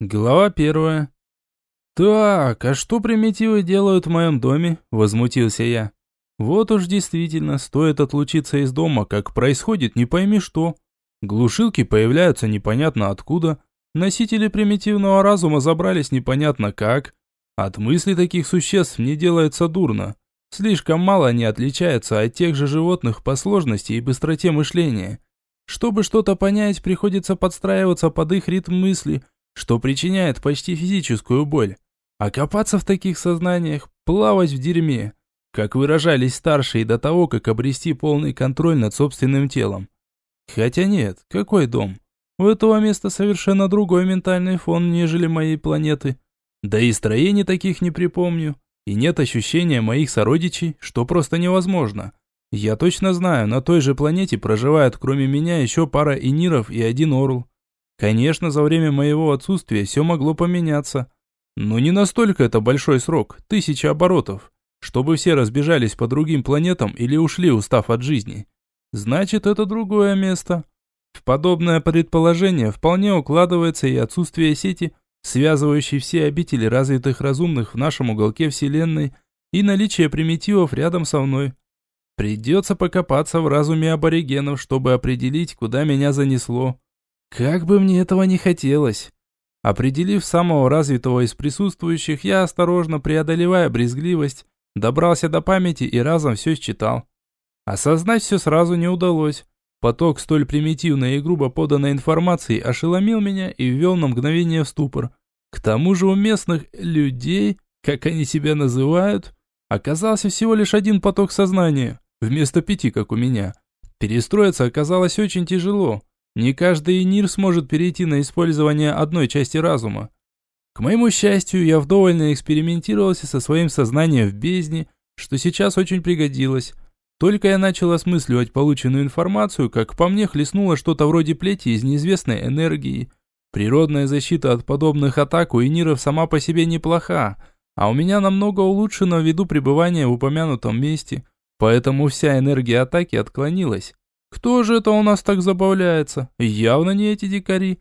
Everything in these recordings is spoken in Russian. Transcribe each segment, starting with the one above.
Глава первая. «Так, а что примитивы делают в моем доме?» – возмутился я. «Вот уж действительно, стоит отлучиться из дома, как происходит не пойми что. Глушилки появляются непонятно откуда, носители примитивного разума забрались непонятно как. От мыслей таких существ мне делается дурно. Слишком мало они отличаются от тех же животных по сложности и быстроте мышления. Чтобы что-то понять, приходится подстраиваться под их ритм мысли – что причиняет почти физическую боль. А копаться в таких сознаниях, плавать в дерьме, как выражались старшие до того, как обрести полный контроль над собственным телом. Хотя нет, какой дом? У этого места совершенно другой ментальный фон, нежели моей планеты. Да и строений таких не припомню. И нет ощущения моих сородичей, что просто невозможно. Я точно знаю, на той же планете проживают кроме меня еще пара иниров и один орл. Конечно, за время моего отсутствия все могло поменяться. Но не настолько это большой срок, тысяча оборотов, чтобы все разбежались по другим планетам или ушли, устав от жизни. Значит, это другое место. В подобное предположение вполне укладывается и отсутствие сети, связывающей все обители развитых разумных в нашем уголке Вселенной, и наличие примитивов рядом со мной. Придется покопаться в разуме аборигенов, чтобы определить, куда меня занесло. Как бы мне этого не хотелось. Определив самого развитого из присутствующих, я осторожно, преодолевая брезгливость, добрался до памяти и разом все считал. Осознать все сразу не удалось. Поток столь примитивной и грубо поданной информации ошеломил меня и ввел на мгновение в ступор. К тому же у местных «людей», как они себя называют, оказался всего лишь один поток сознания, вместо пяти, как у меня. Перестроиться оказалось очень тяжело. Не каждый НИР сможет перейти на использование одной части разума. К моему счастью, я вдоволь экспериментировался со своим сознанием в бездне, что сейчас очень пригодилось. Только я начал осмысливать полученную информацию, как по мне хлестнуло что-то вроде плети из неизвестной энергии. Природная защита от подобных атак у иниров сама по себе неплоха, а у меня намного улучшена ввиду пребывания в упомянутом месте, поэтому вся энергия атаки отклонилась. Кто же это у нас так забавляется? Явно не эти дикари.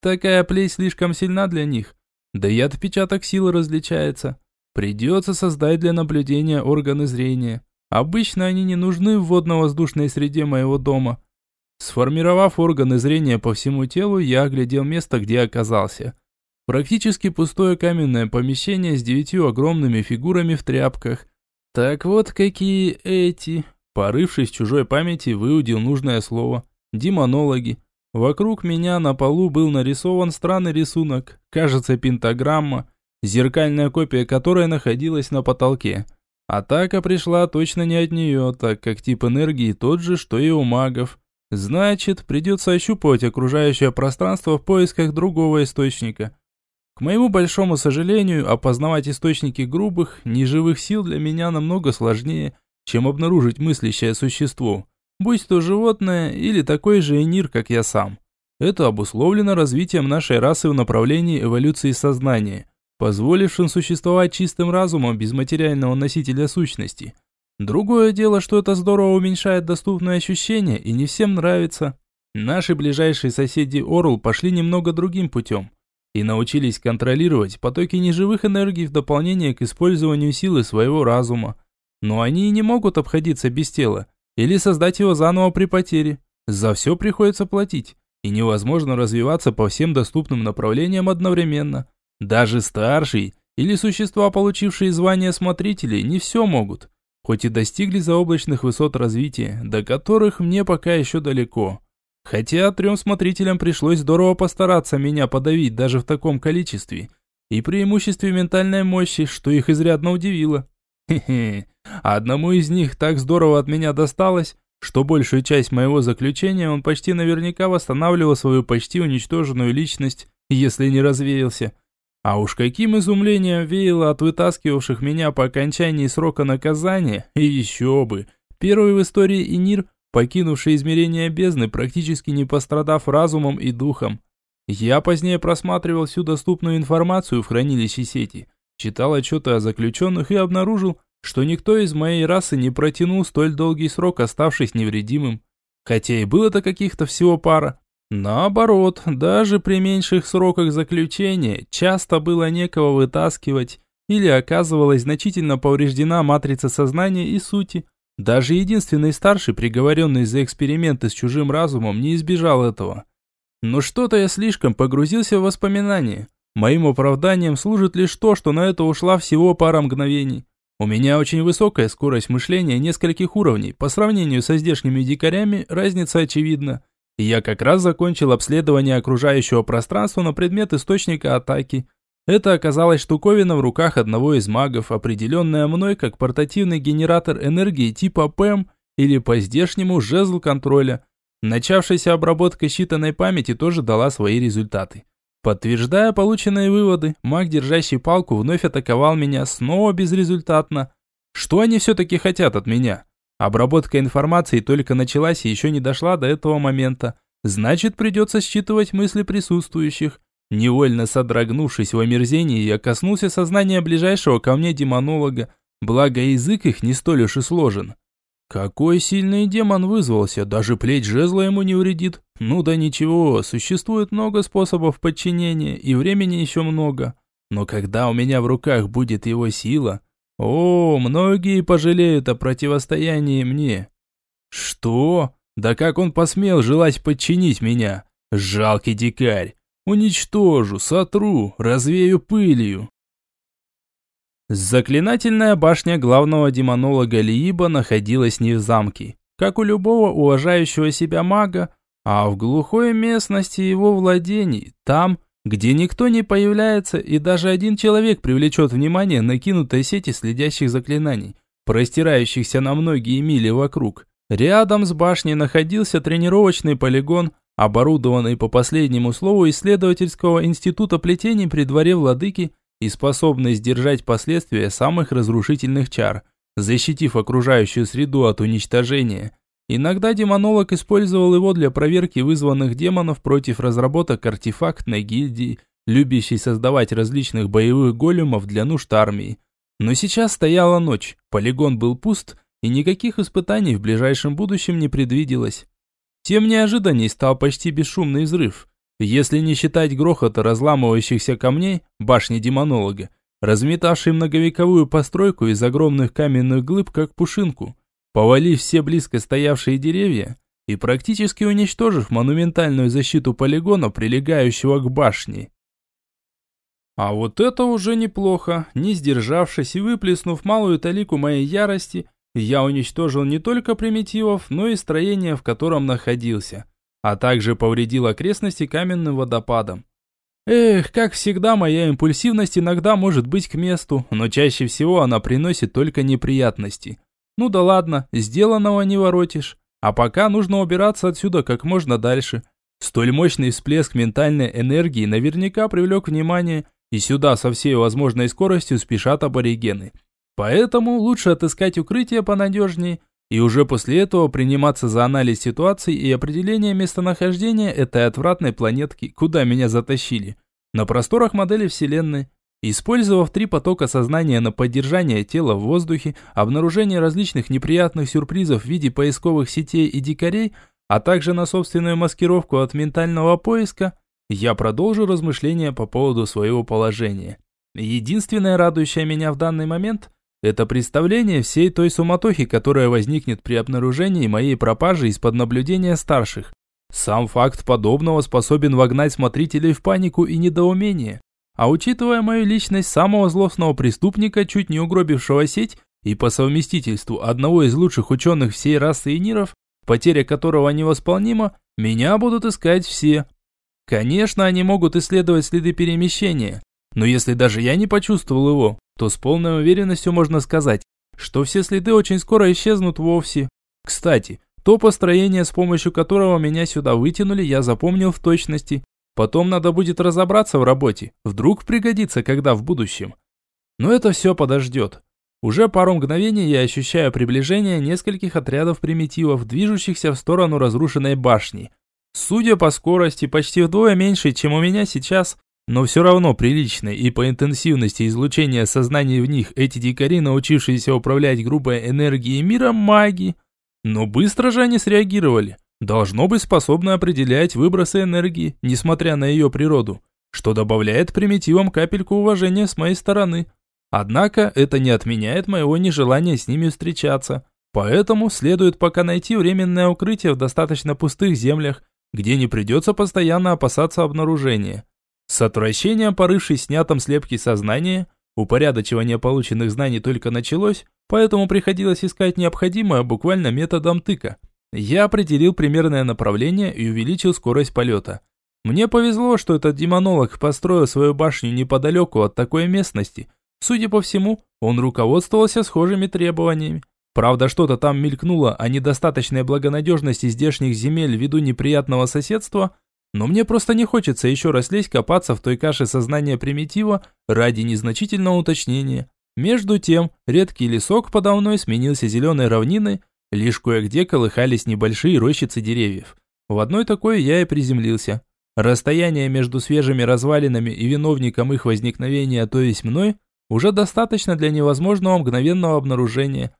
Такая плеть слишком сильна для них. Да и отпечаток силы различается. Придется создать для наблюдения органы зрения. Обычно они не нужны в водно-воздушной среде моего дома. Сформировав органы зрения по всему телу, я оглядел место, где оказался. Практически пустое каменное помещение с девятью огромными фигурами в тряпках. Так вот какие эти, Порывшись в чужой памяти, выудил нужное слово. Демонологи. Вокруг меня на полу был нарисован странный рисунок, кажется пентаграмма, зеркальная копия которой находилась на потолке. Атака пришла точно не от нее, так как тип энергии тот же, что и у магов. Значит, придется ощупывать окружающее пространство в поисках другого источника. К моему большому сожалению, опознавать источники грубых, неживых сил для меня намного сложнее – чем обнаружить мыслящее существо, будь то животное или такой же энир, как я сам. Это обусловлено развитием нашей расы в направлении эволюции сознания, позволившим существовать чистым разумом без материального носителя сущности. Другое дело, что это здорово уменьшает доступные ощущения и не всем нравится. Наши ближайшие соседи Орл пошли немного другим путем и научились контролировать потоки неживых энергий в дополнение к использованию силы своего разума. Но они и не могут обходиться без тела, или создать его заново при потере. За все приходится платить, и невозможно развиваться по всем доступным направлениям одновременно. Даже старший или существа, получившие звание смотрителей, не все могут, хоть и достигли заоблачных высот развития, до которых мне пока еще далеко. Хотя трем смотрителям пришлось здорово постараться меня подавить даже в таком количестве, и преимуществе ментальной мощи, что их изрядно удивило. Хе-хе, а одному из них так здорово от меня досталось, что большую часть моего заключения он почти наверняка восстанавливал свою почти уничтоженную личность, если не развеялся. А уж каким изумлением веяло от вытаскивавших меня по окончании срока наказания, и еще бы. Первый в истории Инир, покинувший измерение бездны, практически не пострадав разумом и духом. Я позднее просматривал всю доступную информацию в хранилище сети, читал отчеты о заключенных и обнаружил, что никто из моей расы не протянул столь долгий срок, оставшись невредимым. Хотя и было-то каких-то всего пара. Наоборот, даже при меньших сроках заключения часто было некого вытаскивать или оказывалась значительно повреждена матрица сознания и сути. Даже единственный старший, приговоренный за эксперименты с чужим разумом, не избежал этого. Но что-то я слишком погрузился в воспоминания. Моим оправданием служит лишь то, что на это ушла всего пара мгновений. У меня очень высокая скорость мышления нескольких уровней. По сравнению со здешними дикарями, разница очевидна. Я как раз закончил обследование окружающего пространства на предмет источника атаки. Это оказалась штуковина в руках одного из магов, определенная мной как портативный генератор энергии типа ПЭМ или по-здешнему жезл контроля. Начавшаяся обработка считанной памяти тоже дала свои результаты. Подтверждая полученные выводы, маг, держащий палку, вновь атаковал меня снова безрезультатно. Что они все-таки хотят от меня? Обработка информации только началась и еще не дошла до этого момента. Значит, придется считывать мысли присутствующих. Невольно содрогнувшись в омерзении, я коснулся сознания ближайшего ко мне демонолога, благо язык их не столь уж и сложен. Какой сильный демон вызвался, даже плеть жезла ему не вредит. Ну да ничего, существует много способов подчинения, и времени еще много. Но когда у меня в руках будет его сила, о, многие пожалеют о противостоянии мне. Что? Да как он посмел желать подчинить меня? Жалкий дикарь. Уничтожу, сотру, развею пылью. Заклинательная башня главного демонолога Лииба находилась не в замке, как у любого уважающего себя мага, а в глухой местности его владений, там, где никто не появляется и даже один человек привлечет внимание накинутой сети следящих заклинаний, простирающихся на многие мили вокруг. Рядом с башней находился тренировочный полигон, оборудованный по последнему слову исследовательского института плетений при дворе владыки и способный сдержать последствия самых разрушительных чар, защитив окружающую среду от уничтожения. Иногда демонолог использовал его для проверки вызванных демонов против разработок артефактной гильдии, любящей создавать различных боевых големов для нужд армии. Но сейчас стояла ночь, полигон был пуст, и никаких испытаний в ближайшем будущем не предвиделось. Тем неожиданней стал почти бесшумный взрыв. Если не считать грохота разламывающихся камней, башни демонолога, разметавший многовековую постройку из огромных каменных глыб, как пушинку, повалив все близко стоявшие деревья и практически уничтожив монументальную защиту полигона, прилегающего к башне. А вот это уже неплохо. Не сдержавшись и выплеснув малую талику моей ярости, я уничтожил не только примитивов, но и строение, в котором находился – а также повредил окрестности каменным водопадом. Эх, как всегда, моя импульсивность иногда может быть к месту, но чаще всего она приносит только неприятности. Ну да ладно, сделанного не воротишь. А пока нужно убираться отсюда как можно дальше. Столь мощный всплеск ментальной энергии наверняка привлек внимание, и сюда со всей возможной скоростью спешат аборигены. Поэтому лучше отыскать укрытие понадежнее и уже после этого приниматься за анализ ситуации и определение местонахождения этой отвратной планетки, куда меня затащили. На просторах модели Вселенной. Использовав три потока сознания на поддержание тела в воздухе, обнаружение различных неприятных сюрпризов в виде поисковых сетей и дикарей, а также на собственную маскировку от ментального поиска, я продолжу размышления по поводу своего положения. Единственное радующее меня в данный момент – это представление всей той суматохи, которая возникнет при обнаружении моей пропажи из-под наблюдения старших. Сам факт подобного способен вогнать смотрителей в панику и недоумение. А учитывая мою личность самого злостного преступника, чуть не угробившего сеть, и по совместительству одного из лучших ученых всей расы иниров, потеря которого невосполнима, меня будут искать все. Конечно, они могут исследовать следы перемещения, но если даже я не почувствовал его, то с полной уверенностью можно сказать, что все следы очень скоро исчезнут вовсе. Кстати, то построение, с помощью которого меня сюда вытянули, я запомнил в точности. Потом надо будет разобраться в работе, вдруг пригодится когда в будущем. Но это все подождет. Уже пару мгновений я ощущаю приближение нескольких отрядов примитивов, движущихся в сторону разрушенной башни. Судя по скорости, почти вдвое меньше, чем у меня сейчас, но все равно приличной, и по интенсивности излучения сознаний в них эти дикари, научившиеся управлять грубой энергией мира, маги. Но быстро же они среагировали. Должно быть способно определять выбросы энергии, несмотря на ее природу, что добавляет примитивам капельку уважения с моей стороны. Однако это не отменяет моего нежелания с ними встречаться. Поэтому следует пока найти временное укрытие в достаточно пустых землях, где не придется постоянно опасаться обнаружения. С отвращением порывшись снятом слепки сознания, упорядочивание полученных знаний только началось, поэтому приходилось искать необходимое буквально методом тыка. Я определил примерное направление и увеличил скорость полета. Мне повезло, что этот демонолог построил свою башню неподалеку от такой местности. Судя по всему, он руководствовался схожими требованиями. Правда, что-то там мелькнуло о недостаточной благонадежности здешних земель ввиду неприятного соседства, но мне просто не хочется еще раз лезть копаться в той каше сознания примитива ради незначительного уточнения. Между тем, редкий лесок подо мной сменился зеленой равниной, лишь кое-где колыхались небольшие рощицы деревьев. В одной такой я и приземлился. Расстояние между свежими развалинами и виновником их возникновения, то есть мной, уже достаточно для невозможного мгновенного обнаружения.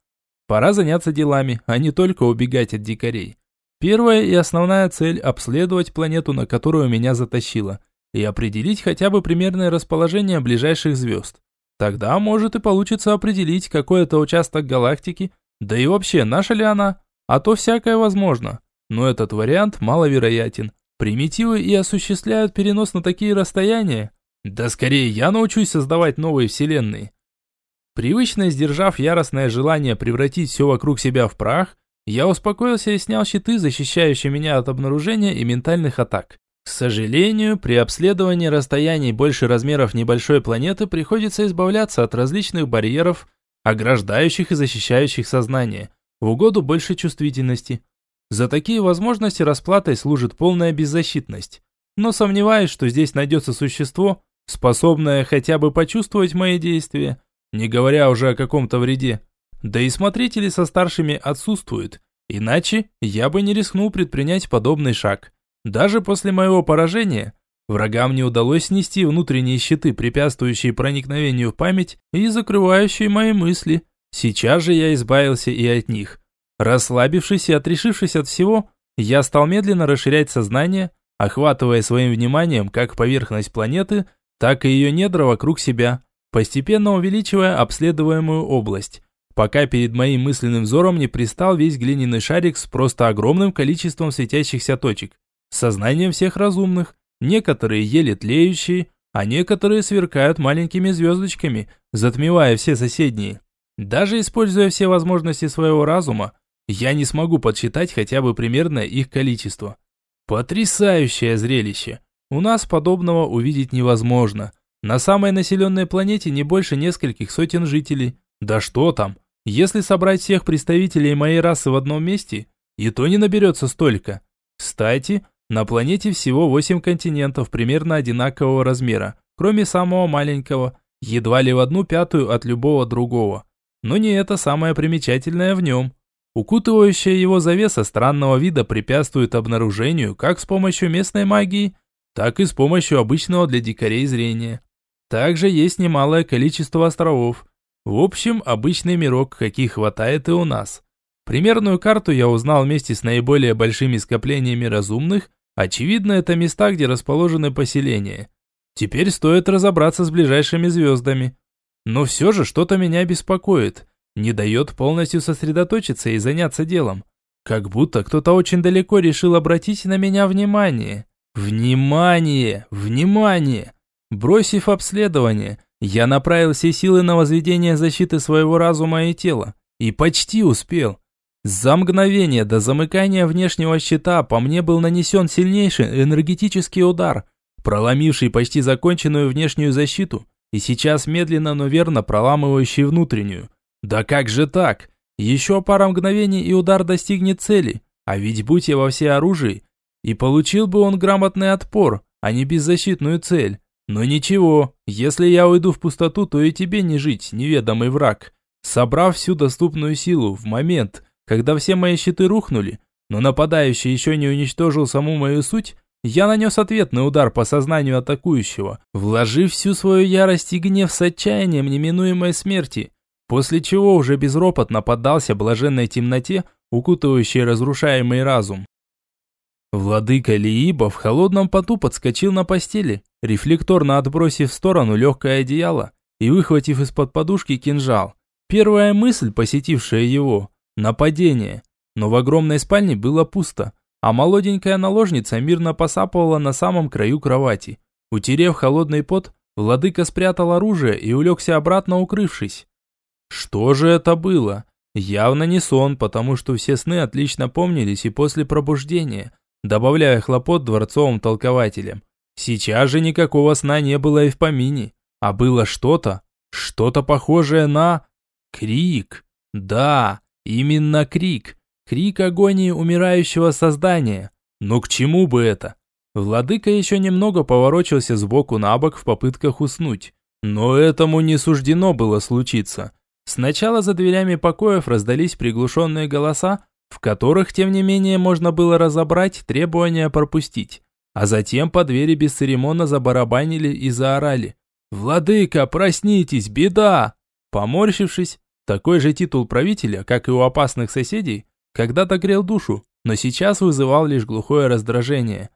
Пора заняться делами, а не только убегать от дикарей. Первая и основная цель – обследовать планету, на которую меня затащило, и определить хотя бы примерное расположение ближайших звезд. Тогда, может, и получится определить, какой это участок галактики, да и вообще, наша ли она, а то всякое возможно. Но этот вариант маловероятен. Примитивы и осуществляют перенос на такие расстояния. Да скорее я научусь создавать новые вселенные. Привычно сдержав яростное желание превратить все вокруг себя в прах, я успокоился и снял щиты, защищающие меня от обнаружения и ментальных атак. К сожалению, при обследовании расстояний больше размеров небольшой планеты приходится избавляться от различных барьеров, ограждающих и защищающих сознание, в угоду большей чувствительности. За такие возможности расплатой служит полная беззащитность. Но сомневаюсь, что здесь найдется существо, способное хотя бы почувствовать мои действия, не говоря уже о каком-то вреде. Да и смотрители со старшими отсутствуют, иначе я бы не рискнул предпринять подобный шаг. Даже после моего поражения врагам не удалось снести внутренние щиты, препятствующие проникновению в память и закрывающие мои мысли. Сейчас же я избавился и от них. Расслабившись и отрешившись от всего, я стал медленно расширять сознание, охватывая своим вниманием как поверхность планеты, так и ее недра вокруг себя постепенно увеличивая обследуемую область, пока перед моим мысленным взором не пристал весь глиняный шарик с просто огромным количеством светящихся точек, сознанием всех разумных, некоторые еле тлеющие, а некоторые сверкают маленькими звездочками, затмевая все соседние. Даже используя все возможности своего разума, я не смогу подсчитать хотя бы примерное их количество. Потрясающее зрелище! У нас подобного увидеть невозможно. На самой населенной планете не больше нескольких сотен жителей. Да что там, если собрать всех представителей моей расы в одном месте, и то не наберется столько. Кстати, на планете всего 8 континентов примерно одинакового размера, кроме самого маленького, едва ли в одну пятую от любого другого. Но не это самое примечательное в нем. Укутывающая его завеса странного вида препятствует обнаружению как с помощью местной магии, так и с помощью обычного для дикарей зрения. Также есть немалое количество островов. В общем, обычный мирок, каких хватает и у нас. Примерную карту я узнал вместе с наиболее большими скоплениями разумных. Очевидно, это места, где расположены поселения. Теперь стоит разобраться с ближайшими звездами. Но все же что-то меня беспокоит. Не дает полностью сосредоточиться и заняться делом. Как будто кто-то очень далеко решил обратить на меня внимание. Внимание! Внимание! Бросив обследование, я направил все силы на возведение защиты своего разума и тела. И почти успел. За мгновение до замыкания внешнего щита по мне был нанесен сильнейший энергетический удар, проломивший почти законченную внешнюю защиту и сейчас медленно, но верно проламывающий внутреннюю. Да как же так? Еще пара мгновений и удар достигнет цели, а ведь будь я во всеоружии, и получил бы он грамотный отпор, а не беззащитную цель. Но ничего, если я уйду в пустоту, то и тебе не жить, неведомый враг. Собрав всю доступную силу в момент, когда все мои щиты рухнули, но нападающий еще не уничтожил саму мою суть, я нанес ответный удар по сознанию атакующего, вложив всю свою ярость и гнев с отчаянием неминуемой смерти, после чего уже безропотно поддался блаженной темноте, укутывающей разрушаемый разум. Владыка Лииба в холодном поту подскочил на постели, рефлекторно отбросив в сторону легкое одеяло и выхватив из-под подушки кинжал. Первая мысль, посетившая его – нападение. Но в огромной спальне было пусто, а молоденькая наложница мирно посапывала на самом краю кровати. Утерев холодный пот, владыка спрятал оружие и улегся обратно, укрывшись. Что же это было? Явно не сон, потому что все сны отлично помнились и после пробуждения, добавляя хлопот дворцовым толкователям. Сейчас же никакого сна не было и в помине, а было что-то, что-то похожее на... Крик. Да, именно крик. Крик агонии умирающего создания. Но к чему бы это? Владыка еще немного поворочился сбоку на бок в попытках уснуть. Но этому не суждено было случиться. Сначала за дверями покоев раздались приглушенные голоса, в которых, тем не менее, можно было разобрать требования пропустить. А затем по двери бесцеремонно забарабанили и заорали. «Владыка, проснитесь, беда!» Поморщившись, такой же титул правителя, как и у опасных соседей, когда-то грел душу, но сейчас вызывал лишь глухое раздражение.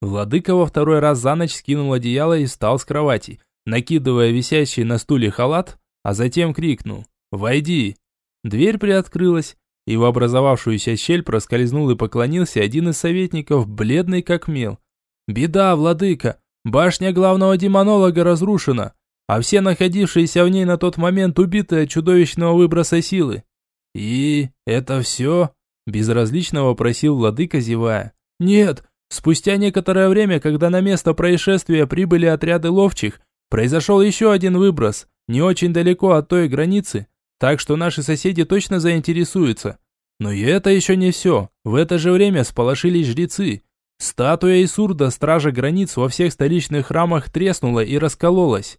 Владыка во второй раз за ночь скинул одеяло и встал с кровати, накидывая висящий на стуле халат, а затем крикнул «Войди!». Дверь приоткрылась, и в образовавшуюся щель проскользнул и поклонился один из советников, бледный как мел. «Беда, владыка! Башня главного демонолога разрушена, а все находившиеся в ней на тот момент убиты от чудовищного выброса силы». «И это все?» – безразлично вопросил владыка, зевая. «Нет, спустя некоторое время, когда на место происшествия прибыли отряды ловчих, произошел еще один выброс, не очень далеко от той границы, так что наши соседи точно заинтересуются. Но и это еще не все. В это же время сполошились жрецы. Статуя Исурда, стража границ во всех столичных храмах треснула и раскололась.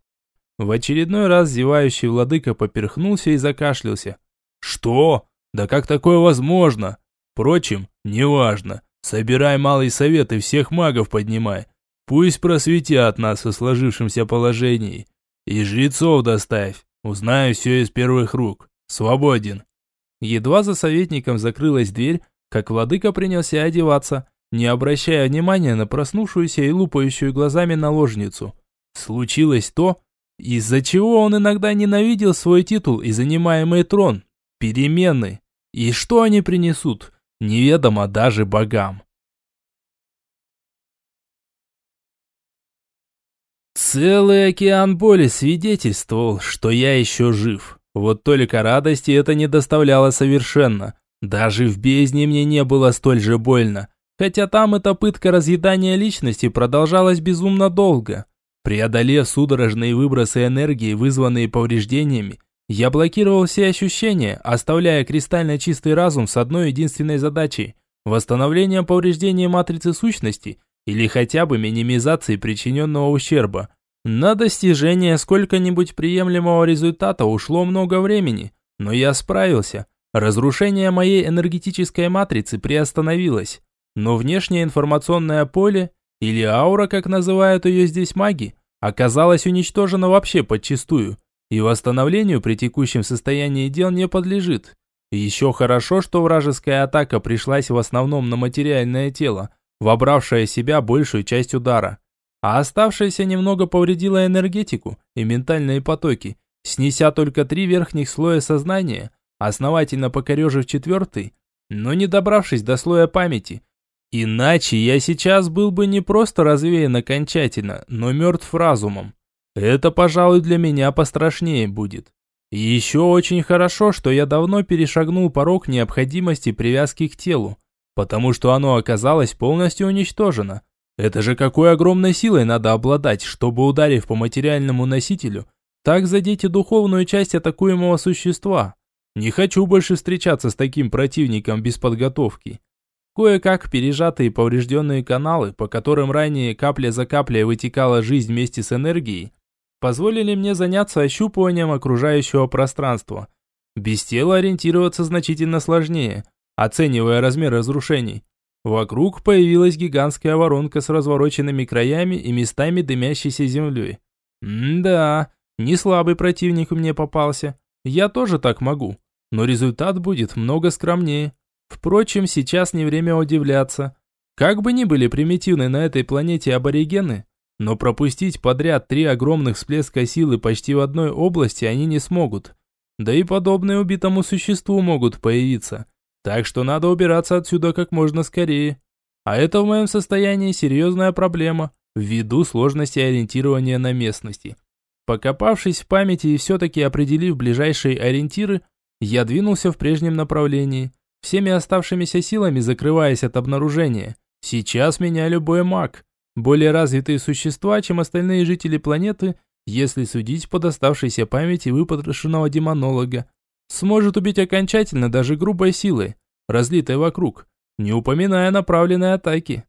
В очередной раз зевающий владыка поперхнулся и закашлялся. «Что? Да как такое возможно? Впрочем, неважно. Собирай малый совет и всех магов поднимай. Пусть просветят нас о сложившемся положении. И жрецов доставь. Узнаю все из первых рук. Свободен. Едва за советником закрылась дверь, как владыка принялся одеваться, не обращая внимания на проснувшуюся и лупающую глазами наложницу. Случилось то, из-за чего он иногда ненавидел свой титул и занимаемый трон. Перемены. И что они принесут, неведомо даже богам. Целый океан боли свидетельствовал, что я еще жив. Вот только радости это не доставляло совершенно. Даже в бездне мне не было столь же больно. Хотя там эта пытка разъедания личности продолжалась безумно долго. Преодолев судорожные выбросы энергии, вызванные повреждениями, я блокировал все ощущения, оставляя кристально чистый разум с одной единственной задачей – восстановлением повреждения матрицы сущности или хотя бы минимизацией причиненного ущерба. На достижение сколько-нибудь приемлемого результата ушло много времени, но я справился. Разрушение моей энергетической матрицы приостановилось, но внешнее информационное поле, или аура, как называют ее здесь маги, оказалось уничтожено вообще подчистую, и восстановлению при текущем состоянии дел не подлежит. Еще хорошо, что вражеская атака пришлась в основном на материальное тело, вобравшее в себя большую часть удара а оставшаяся немного повредила энергетику и ментальные потоки, снеся только три верхних слоя сознания, основательно покорежив четвертый, но не добравшись до слоя памяти. Иначе я сейчас был бы не просто развеян окончательно, но мертв разумом. Это, пожалуй, для меня пострашнее будет. Еще очень хорошо, что я давно перешагнул порог необходимости привязки к телу, потому что оно оказалось полностью уничтожено, это же какой огромной силой надо обладать, чтобы, ударив по материальному носителю, так задеть и духовную часть атакуемого существа. Не хочу больше встречаться с таким противником без подготовки. Кое-как пережатые поврежденные каналы, по которым ранее капля за каплей вытекала жизнь вместе с энергией, позволили мне заняться ощупыванием окружающего пространства. Без тела ориентироваться значительно сложнее, оценивая размер разрушений. Вокруг появилась гигантская воронка с развороченными краями и местами дымящейся землей. М-да, не слабый противник мне попался. Я тоже так могу, но результат будет много скромнее. Впрочем, сейчас не время удивляться. Как бы ни были примитивны на этой планете аборигены, но пропустить подряд три огромных всплеска силы почти в одной области они не смогут. Да и подобные убитому существу могут появиться. Так что надо убираться отсюда как можно скорее. А это в моем состоянии серьезная проблема, ввиду сложности ориентирования на местности. Покопавшись в памяти и все-таки определив ближайшие ориентиры, я двинулся в прежнем направлении, всеми оставшимися силами закрываясь от обнаружения. Сейчас меня любой маг, более развитые существа, чем остальные жители планеты, если судить по доставшейся памяти выпотрошенного демонолога, сможет убить окончательно даже грубой силой, разлитой вокруг, не упоминая направленной атаки.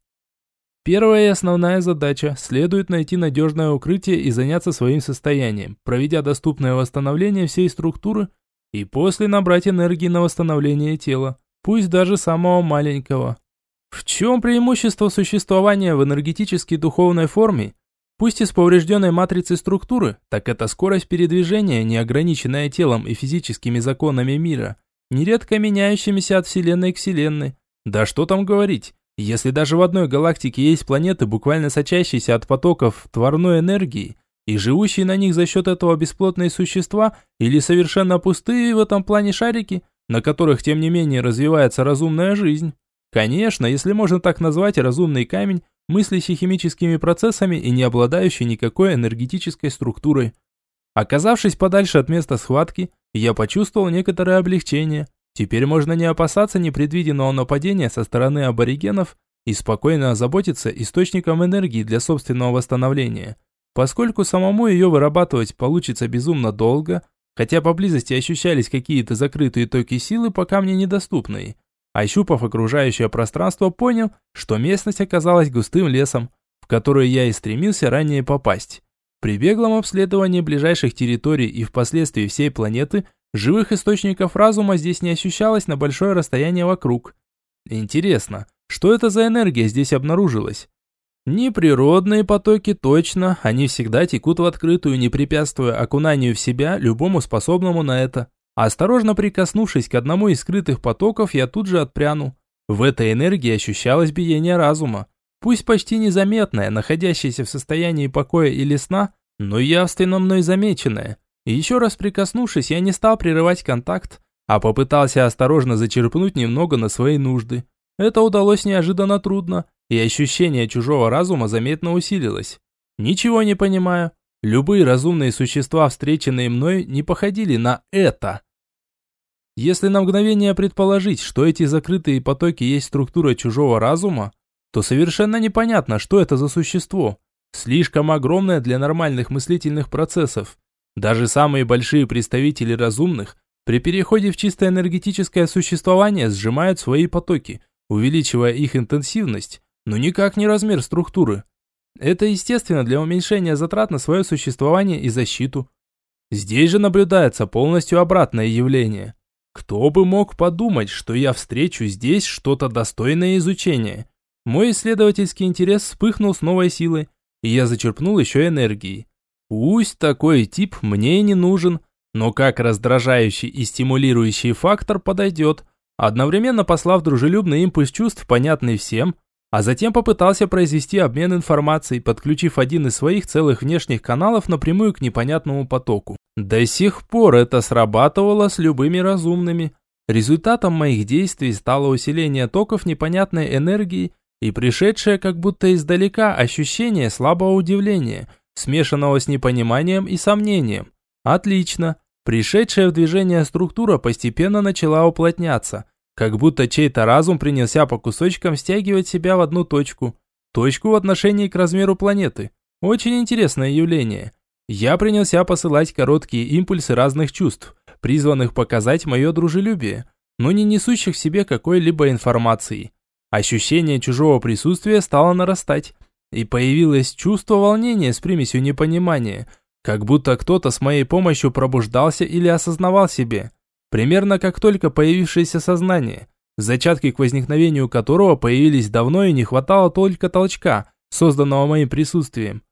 Первая и основная задача – следует найти надежное укрытие и заняться своим состоянием, проведя доступное восстановление всей структуры и после набрать энергии на восстановление тела, пусть даже самого маленького. В чем преимущество существования в энергетически духовной форме, пусть и с поврежденной матрицей структуры, так это скорость передвижения, не ограниченная телом и физическими законами мира, нередко меняющимися от Вселенной к Вселенной. Да что там говорить, если даже в одной галактике есть планеты, буквально сочащиеся от потоков тварной энергии, и живущие на них за счет этого бесплотные существа, или совершенно пустые в этом плане шарики, на которых тем не менее развивается разумная жизнь. Конечно, если можно так назвать разумный камень, мыслящий химическими процессами и не обладающий никакой энергетической структурой. Оказавшись подальше от места схватки, я почувствовал некоторое облегчение. Теперь можно не опасаться непредвиденного нападения со стороны аборигенов и спокойно озаботиться источником энергии для собственного восстановления. Поскольку самому ее вырабатывать получится безумно долго, хотя поблизости ощущались какие-то закрытые токи силы, пока мне недоступные. Ощупав окружающее пространство, понял, что местность оказалась густым лесом, в который я и стремился ранее попасть. При беглом обследовании ближайших территорий и впоследствии всей планеты Живых источников разума здесь не ощущалось на большое расстояние вокруг. Интересно, что это за энергия здесь обнаружилась? Неприродные потоки точно, они всегда текут в открытую, не препятствуя окунанию в себя любому способному на это. Осторожно прикоснувшись к одному из скрытых потоков, я тут же отпрянул. В этой энергии ощущалось биение разума. Пусть почти незаметное, находящееся в состоянии покоя или сна, но явственно мной замеченное. Еще раз прикоснувшись, я не стал прерывать контакт, а попытался осторожно зачерпнуть немного на свои нужды. Это удалось неожиданно трудно, и ощущение чужого разума заметно усилилось. Ничего не понимаю. Любые разумные существа, встреченные мной, не походили на это. Если на мгновение предположить, что эти закрытые потоки есть структура чужого разума, то совершенно непонятно, что это за существо. Слишком огромное для нормальных мыслительных процессов. Даже самые большие представители разумных при переходе в чисто энергетическое существование сжимают свои потоки, увеличивая их интенсивность, но никак не размер структуры. Это естественно для уменьшения затрат на свое существование и защиту. Здесь же наблюдается полностью обратное явление. Кто бы мог подумать, что я встречу здесь что-то достойное изучения. Мой исследовательский интерес вспыхнул с новой силой, и я зачерпнул еще энергии. Пусть такой тип мне не нужен, но как раздражающий и стимулирующий фактор подойдет, одновременно послав дружелюбный импульс чувств, понятный всем, а затем попытался произвести обмен информацией, подключив один из своих целых внешних каналов напрямую к непонятному потоку. До сих пор это срабатывало с любыми разумными. Результатом моих действий стало усиление токов непонятной энергии и пришедшее как будто издалека ощущение слабого удивления – смешанного с непониманием и сомнением. Отлично. Пришедшая в движение структура постепенно начала уплотняться, как будто чей-то разум принялся по кусочкам стягивать себя в одну точку. Точку в отношении к размеру планеты. Очень интересное явление. Я принялся посылать короткие импульсы разных чувств, призванных показать мое дружелюбие, но не несущих в себе какой-либо информации. Ощущение чужого присутствия стало нарастать, и появилось чувство волнения с примесью непонимания, как будто кто-то с моей помощью пробуждался или осознавал себе. Примерно как только появившееся сознание, зачатки к возникновению которого появились давно и не хватало только толчка, созданного моим присутствием.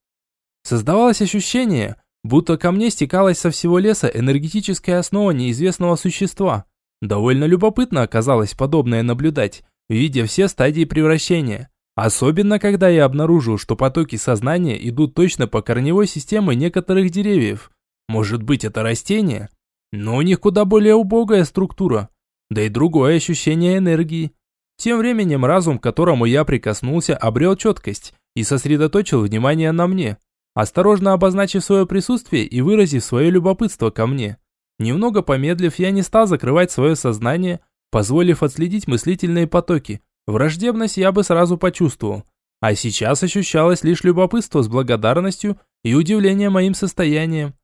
Создавалось ощущение, будто ко мне стекалась со всего леса энергетическая основа неизвестного существа. Довольно любопытно оказалось подобное наблюдать, видя все стадии превращения. Особенно, когда я обнаружил, что потоки сознания идут точно по корневой системе некоторых деревьев. Может быть, это растения? Но у них куда более убогая структура. Да и другое ощущение энергии. Тем временем разум, к которому я прикоснулся, обрел четкость и сосредоточил внимание на мне, осторожно обозначив свое присутствие и выразив свое любопытство ко мне. Немного помедлив, я не стал закрывать свое сознание, позволив отследить мыслительные потоки. Враждебность я бы сразу почувствовал. А сейчас ощущалось лишь любопытство с благодарностью и удивление моим состоянием.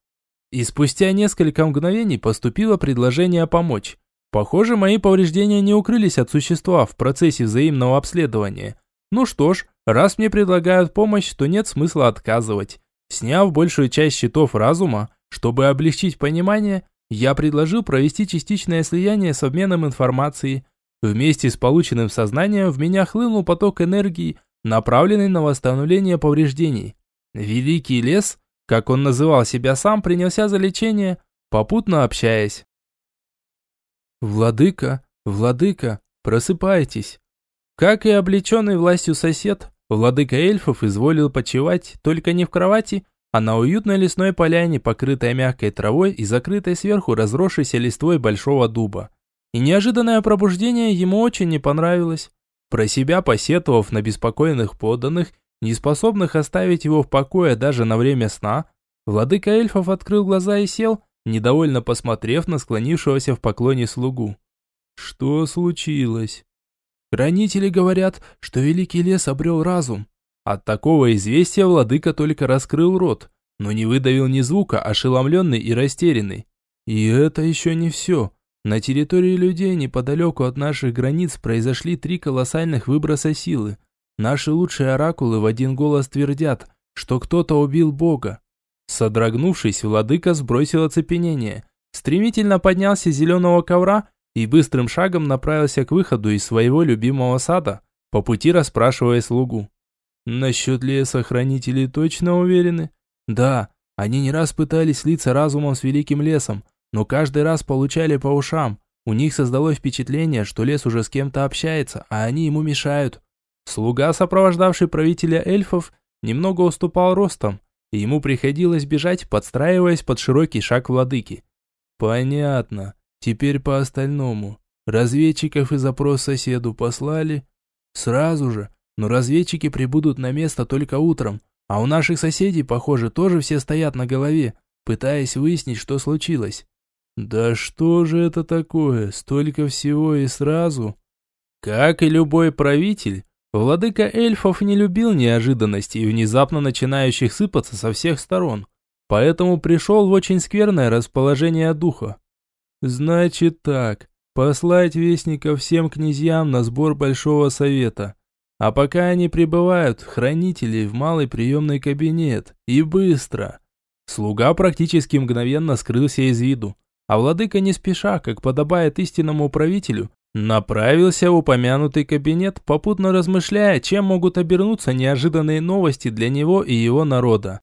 И спустя несколько мгновений поступило предложение помочь. Похоже, мои повреждения не укрылись от существа в процессе взаимного обследования. Ну что ж, раз мне предлагают помощь, то нет смысла отказывать. Сняв большую часть щитов разума, чтобы облегчить понимание, я предложил провести частичное слияние с обменом информацией. Вместе с полученным сознанием в меня хлынул поток энергии, направленный на восстановление повреждений. Великий лес, как он называл себя сам, принялся за лечение, попутно общаясь. «Владыка, владыка, просыпайтесь!» Как и облеченный властью сосед, владыка эльфов изволил почевать только не в кровати, а на уютной лесной поляне, покрытой мягкой травой и закрытой сверху разросшейся листвой большого дуба. И неожиданное пробуждение ему очень не понравилось. Про себя посетовав на беспокойных подданных, не способных оставить его в покое даже на время сна, владыка эльфов открыл глаза и сел, недовольно посмотрев на склонившегося в поклоне слугу. «Что случилось?» «Хранители говорят, что великий лес обрел разум». От такого известия владыка только раскрыл рот, но не выдавил ни звука, ошеломленный и растерянный. «И это еще не все. На территории людей неподалеку от наших границ произошли три колоссальных выброса силы. Наши лучшие оракулы в один голос твердят, что кто-то убил Бога. Содрогнувшись, владыка сбросил оцепенение, стремительно поднялся с зеленого ковра и быстрым шагом направился к выходу из своего любимого сада, по пути расспрашивая слугу. «Насчет леса хранители точно уверены?» «Да, они не раз пытались слиться разумом с великим лесом, но каждый раз получали по ушам. У них создалось впечатление, что лес уже с кем-то общается, а они ему мешают». Слуга, сопровождавший правителя эльфов, немного уступал ростом, и ему приходилось бежать, подстраиваясь под широкий шаг владыки. «Понятно. Теперь по остальному. Разведчиков и запрос соседу послали?» «Сразу же. Но разведчики прибудут на место только утром, а у наших соседей, похоже, тоже все стоят на голове, пытаясь выяснить, что случилось». «Да что же это такое? Столько всего и сразу?» Как и любой правитель, Владыка эльфов не любил неожиданностей, внезапно начинающих сыпаться со всех сторон, поэтому пришел в очень скверное расположение духа. Значит так, послать вестников всем князьям на сбор Большого Совета. А пока они прибывают, хранителей в малый приемный кабинет. И быстро. Слуга практически мгновенно скрылся из виду. А владыка не спеша, как подобает истинному правителю, Направился в упомянутый кабинет, попутно размышляя, чем могут обернуться неожиданные новости для него и его народа.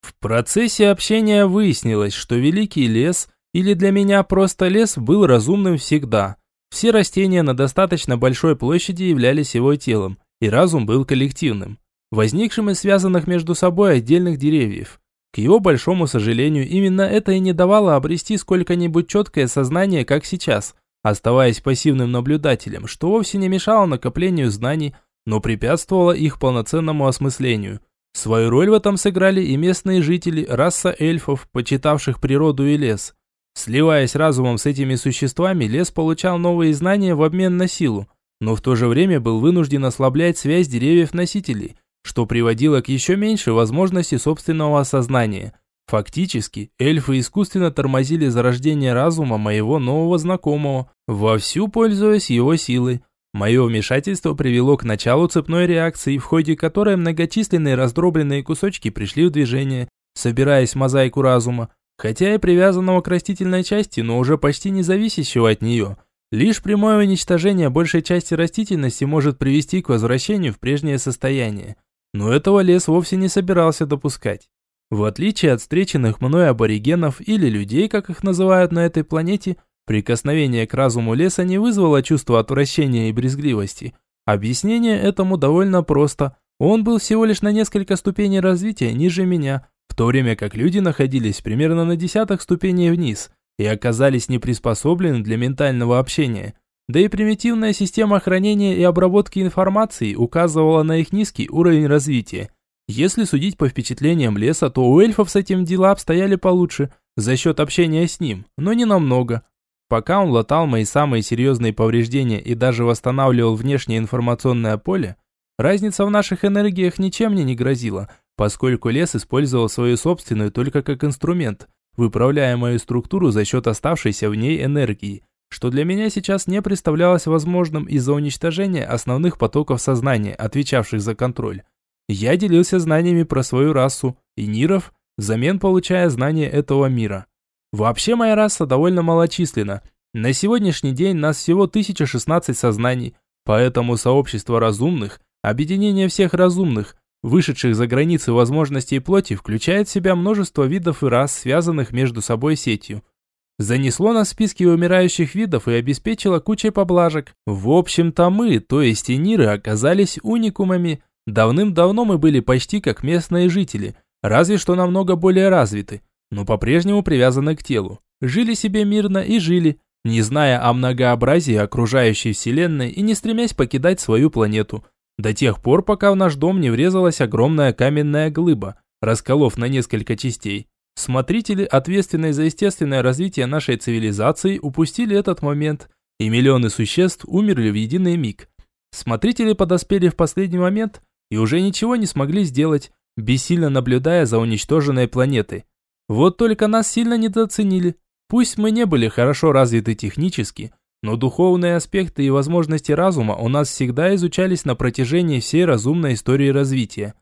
В процессе общения выяснилось, что Великий лес, или для меня просто лес, был разумным всегда. Все растения на достаточно большой площади являлись его телом, и разум был коллективным, возникшим из связанных между собой отдельных деревьев. К его большому сожалению, именно это и не давало обрести сколько-нибудь четкое сознание, как сейчас – оставаясь пассивным наблюдателем, что вовсе не мешало накоплению знаний, но препятствовало их полноценному осмыслению. Свою роль в этом сыграли и местные жители, раса эльфов, почитавших природу и лес. Сливаясь разумом с этими существами, лес получал новые знания в обмен на силу, но в то же время был вынужден ослаблять связь деревьев-носителей, что приводило к еще меньшей возможности собственного осознания – Фактически, эльфы искусственно тормозили зарождение разума моего нового знакомого, вовсю пользуясь его силой. Мое вмешательство привело к началу цепной реакции, в ходе которой многочисленные раздробленные кусочки пришли в движение, собираясь в мозаику разума, хотя и привязанного к растительной части, но уже почти не зависящего от нее. Лишь прямое уничтожение большей части растительности может привести к возвращению в прежнее состояние. Но этого лес вовсе не собирался допускать. В отличие от встреченных мной аборигенов или людей, как их называют на этой планете, прикосновение к разуму леса не вызвало чувства отвращения и брезгливости, Объяснение этому довольно просто. Он был всего лишь на несколько ступеней развития ниже меня, в то время как люди находились примерно на десятых ступеней вниз и оказались не приспособлены для ментального общения. Да и примитивная система хранения и обработки информации указывала на их низкий уровень развития. Если судить по впечатлениям леса, то у эльфов с этим дела обстояли получше, за счет общения с ним, но не намного. Пока он латал мои самые серьезные повреждения и даже восстанавливал внешнее информационное поле, разница в наших энергиях ничем мне не грозила, поскольку лес использовал свою собственную только как инструмент, выправляя мою структуру за счет оставшейся в ней энергии что для меня сейчас не представлялось возможным из-за уничтожения основных потоков сознания, отвечавших за контроль. Я делился знаниями про свою расу и Ниров, взамен получая знания этого мира. Вообще моя раса довольно малочисленна. На сегодняшний день нас всего 1016 сознаний, поэтому сообщество разумных, объединение всех разумных, вышедших за границы возможностей плоти, включает в себя множество видов и рас, связанных между собой сетью – занесло на списки умирающих видов и обеспечило кучей поблажек. В общем-то мы, то есть и Ниры, оказались уникумами. Давным-давно мы были почти как местные жители, разве что намного более развиты, но по-прежнему привязаны к телу. Жили себе мирно и жили, не зная о многообразии окружающей вселенной и не стремясь покидать свою планету. До тех пор, пока в наш дом не врезалась огромная каменная глыба, расколов на несколько частей. Смотрители, ответственные за естественное развитие нашей цивилизации, упустили этот момент, и миллионы существ умерли в единый миг. Смотрители подоспели в последний момент и уже ничего не смогли сделать, бессильно наблюдая за уничтоженной планетой. Вот только нас сильно недооценили. Пусть мы не были хорошо развиты технически, но духовные аспекты и возможности разума у нас всегда изучались на протяжении всей разумной истории развития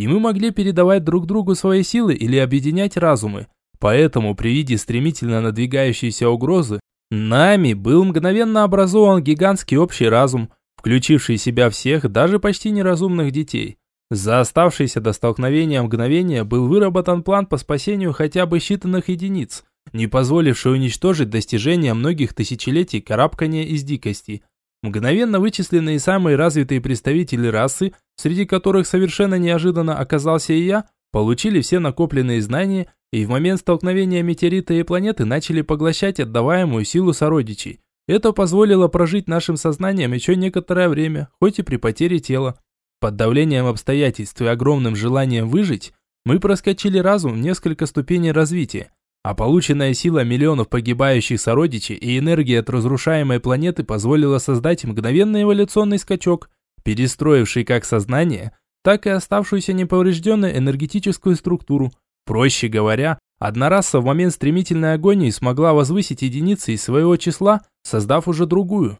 и мы могли передавать друг другу свои силы или объединять разумы. Поэтому при виде стремительно надвигающейся угрозы, нами был мгновенно образован гигантский общий разум, включивший в себя всех, даже почти неразумных детей. За оставшееся до столкновения мгновения был выработан план по спасению хотя бы считанных единиц, не позволивший уничтожить достижения многих тысячелетий карабкания из дикости. Мгновенно вычисленные самые развитые представители расы, среди которых совершенно неожиданно оказался и я, получили все накопленные знания и в момент столкновения метеорита и планеты начали поглощать отдаваемую силу сородичей. Это позволило прожить нашим сознанием еще некоторое время, хоть и при потере тела. Под давлением обстоятельств и огромным желанием выжить, мы проскочили разум несколько ступеней развития, а полученная сила миллионов погибающих сородичей и энергия от разрушаемой планеты позволила создать мгновенный эволюционный скачок, перестроивший как сознание, так и оставшуюся неповрежденной энергетическую структуру. Проще говоря, одна раса в момент стремительной агонии смогла возвысить единицы из своего числа, создав уже другую.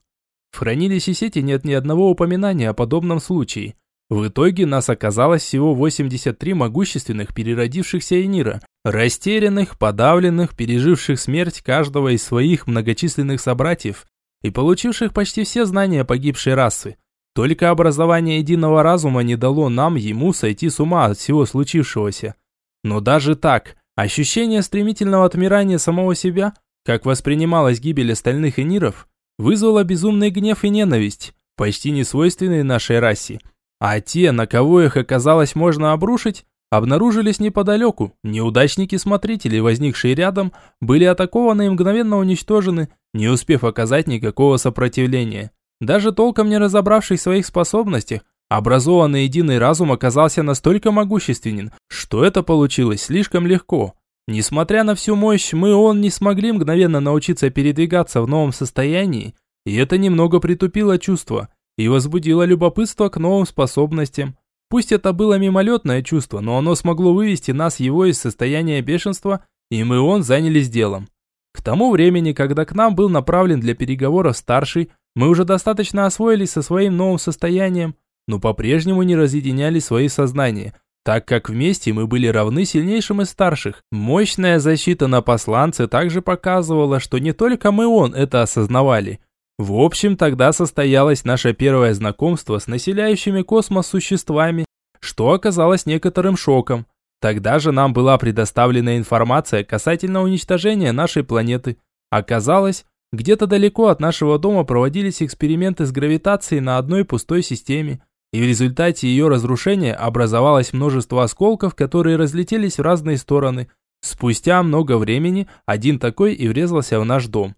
В хранилище сети нет ни одного упоминания о подобном случае. В итоге нас оказалось всего 83 могущественных переродившихся Энира, растерянных, подавленных, переживших смерть каждого из своих многочисленных собратьев и получивших почти все знания погибшей расы. Только образование единого разума не дало нам ему сойти с ума от всего случившегося. Но даже так, ощущение стремительного отмирания самого себя, как воспринималась гибель остальных эниров, вызвало безумный гнев и ненависть, почти не свойственные нашей расе. А те, на кого их оказалось можно обрушить, обнаружились неподалеку. Неудачники-смотрители, возникшие рядом, были атакованы и мгновенно уничтожены, не успев оказать никакого сопротивления. Даже толком не разобравшись в своих способностях, образованный единый разум оказался настолько могущественен, что это получилось слишком легко. Несмотря на всю мощь, мы он не смогли мгновенно научиться передвигаться в новом состоянии, и это немного притупило чувство – и возбудило любопытство к новым способностям. Пусть это было мимолетное чувство, но оно смогло вывести нас его из состояния бешенства, и мы он занялись делом. К тому времени, когда к нам был направлен для переговоров старший, мы уже достаточно освоились со своим новым состоянием, но по-прежнему не разъединяли свои сознания, так как вместе мы были равны сильнейшим из старших. Мощная защита на посланце также показывала, что не только мы он это осознавали – в общем, тогда состоялось наше первое знакомство с населяющими космос существами, что оказалось некоторым шоком. Тогда же нам была предоставлена информация касательно уничтожения нашей планеты. Оказалось, где-то далеко от нашего дома проводились эксперименты с гравитацией на одной пустой системе, и в результате ее разрушения образовалось множество осколков, которые разлетелись в разные стороны. Спустя много времени один такой и врезался в наш дом.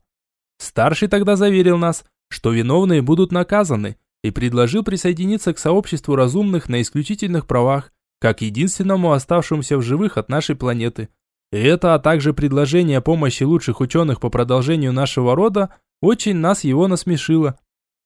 Старший тогда заверил нас, что виновные будут наказаны, и предложил присоединиться к сообществу разумных на исключительных правах, как единственному оставшемуся в живых от нашей планеты. Это, а также предложение помощи лучших ученых по продолжению нашего рода, очень нас его насмешило.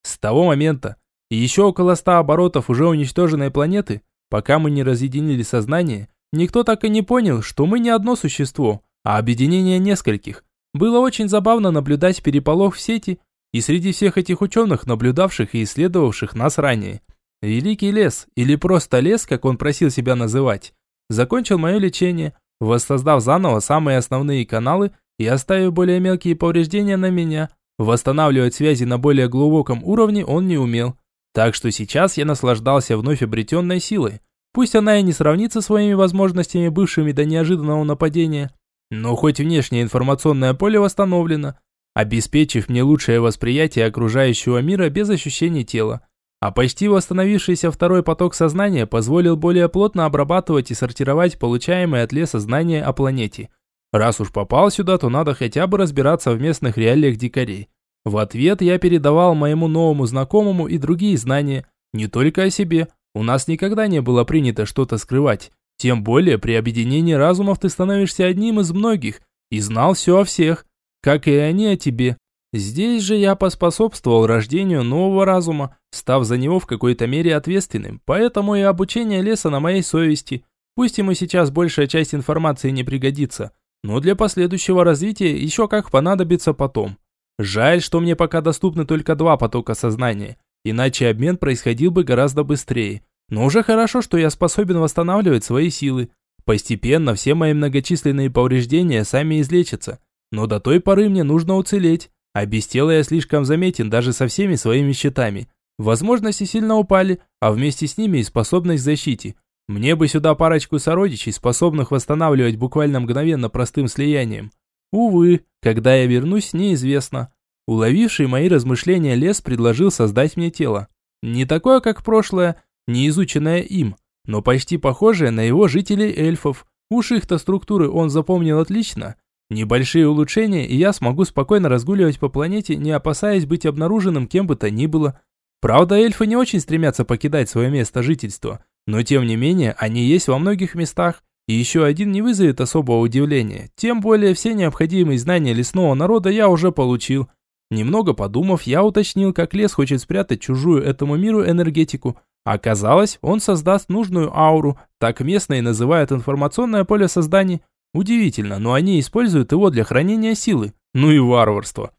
С того момента, и еще около ста оборотов уже уничтоженной планеты, пока мы не разъединили сознание, никто так и не понял, что мы не одно существо, а объединение нескольких. Было очень забавно наблюдать переполох в сети и среди всех этих ученых, наблюдавших и исследовавших нас ранее. Великий лес, или просто лес, как он просил себя называть, закончил мое лечение, воссоздав заново самые основные каналы и оставив более мелкие повреждения на меня. Восстанавливать связи на более глубоком уровне он не умел. Так что сейчас я наслаждался вновь обретенной силой. Пусть она и не сравнится своими возможностями, бывшими до неожиданного нападения, но хоть внешнее информационное поле восстановлено, обеспечив мне лучшее восприятие окружающего мира без ощущений тела. А почти восстановившийся второй поток сознания позволил более плотно обрабатывать и сортировать получаемое от леса знания о планете. Раз уж попал сюда, то надо хотя бы разбираться в местных реалиях дикарей. В ответ я передавал моему новому знакомому и другие знания, не только о себе. У нас никогда не было принято что-то скрывать. Тем более при объединении разумов ты становишься одним из многих и знал все о всех, как и они о тебе. Здесь же я поспособствовал рождению нового разума, став за него в какой-то мере ответственным, поэтому и обучение леса на моей совести. Пусть ему сейчас большая часть информации не пригодится, но для последующего развития еще как понадобится потом. Жаль, что мне пока доступны только два потока сознания, иначе обмен происходил бы гораздо быстрее. Но уже хорошо, что я способен восстанавливать свои силы. Постепенно все мои многочисленные повреждения сами излечатся. Но до той поры мне нужно уцелеть. А без тела я слишком заметен даже со всеми своими щитами. Возможности сильно упали, а вместе с ними и способность к защите. Мне бы сюда парочку сородичей, способных восстанавливать буквально мгновенно простым слиянием. Увы, когда я вернусь, неизвестно. Уловивший мои размышления лес предложил создать мне тело. Не такое, как прошлое, не изученное им, но почти похожее на его жителей эльфов. Уж их-то структуры он запомнил отлично. Небольшие улучшения, и я смогу спокойно разгуливать по планете, не опасаясь быть обнаруженным кем бы то ни было. Правда, эльфы не очень стремятся покидать свое место жительства, но тем не менее они есть во многих местах, и еще один не вызовет особого удивления. Тем более все необходимые знания лесного народа я уже получил. Немного подумав, я уточнил, как лес хочет спрятать чужую этому миру энергетику. Оказалось, он создаст нужную ауру, так местные называют информационное поле создания. Удивительно, но они используют его для хранения силы. Ну и варварство.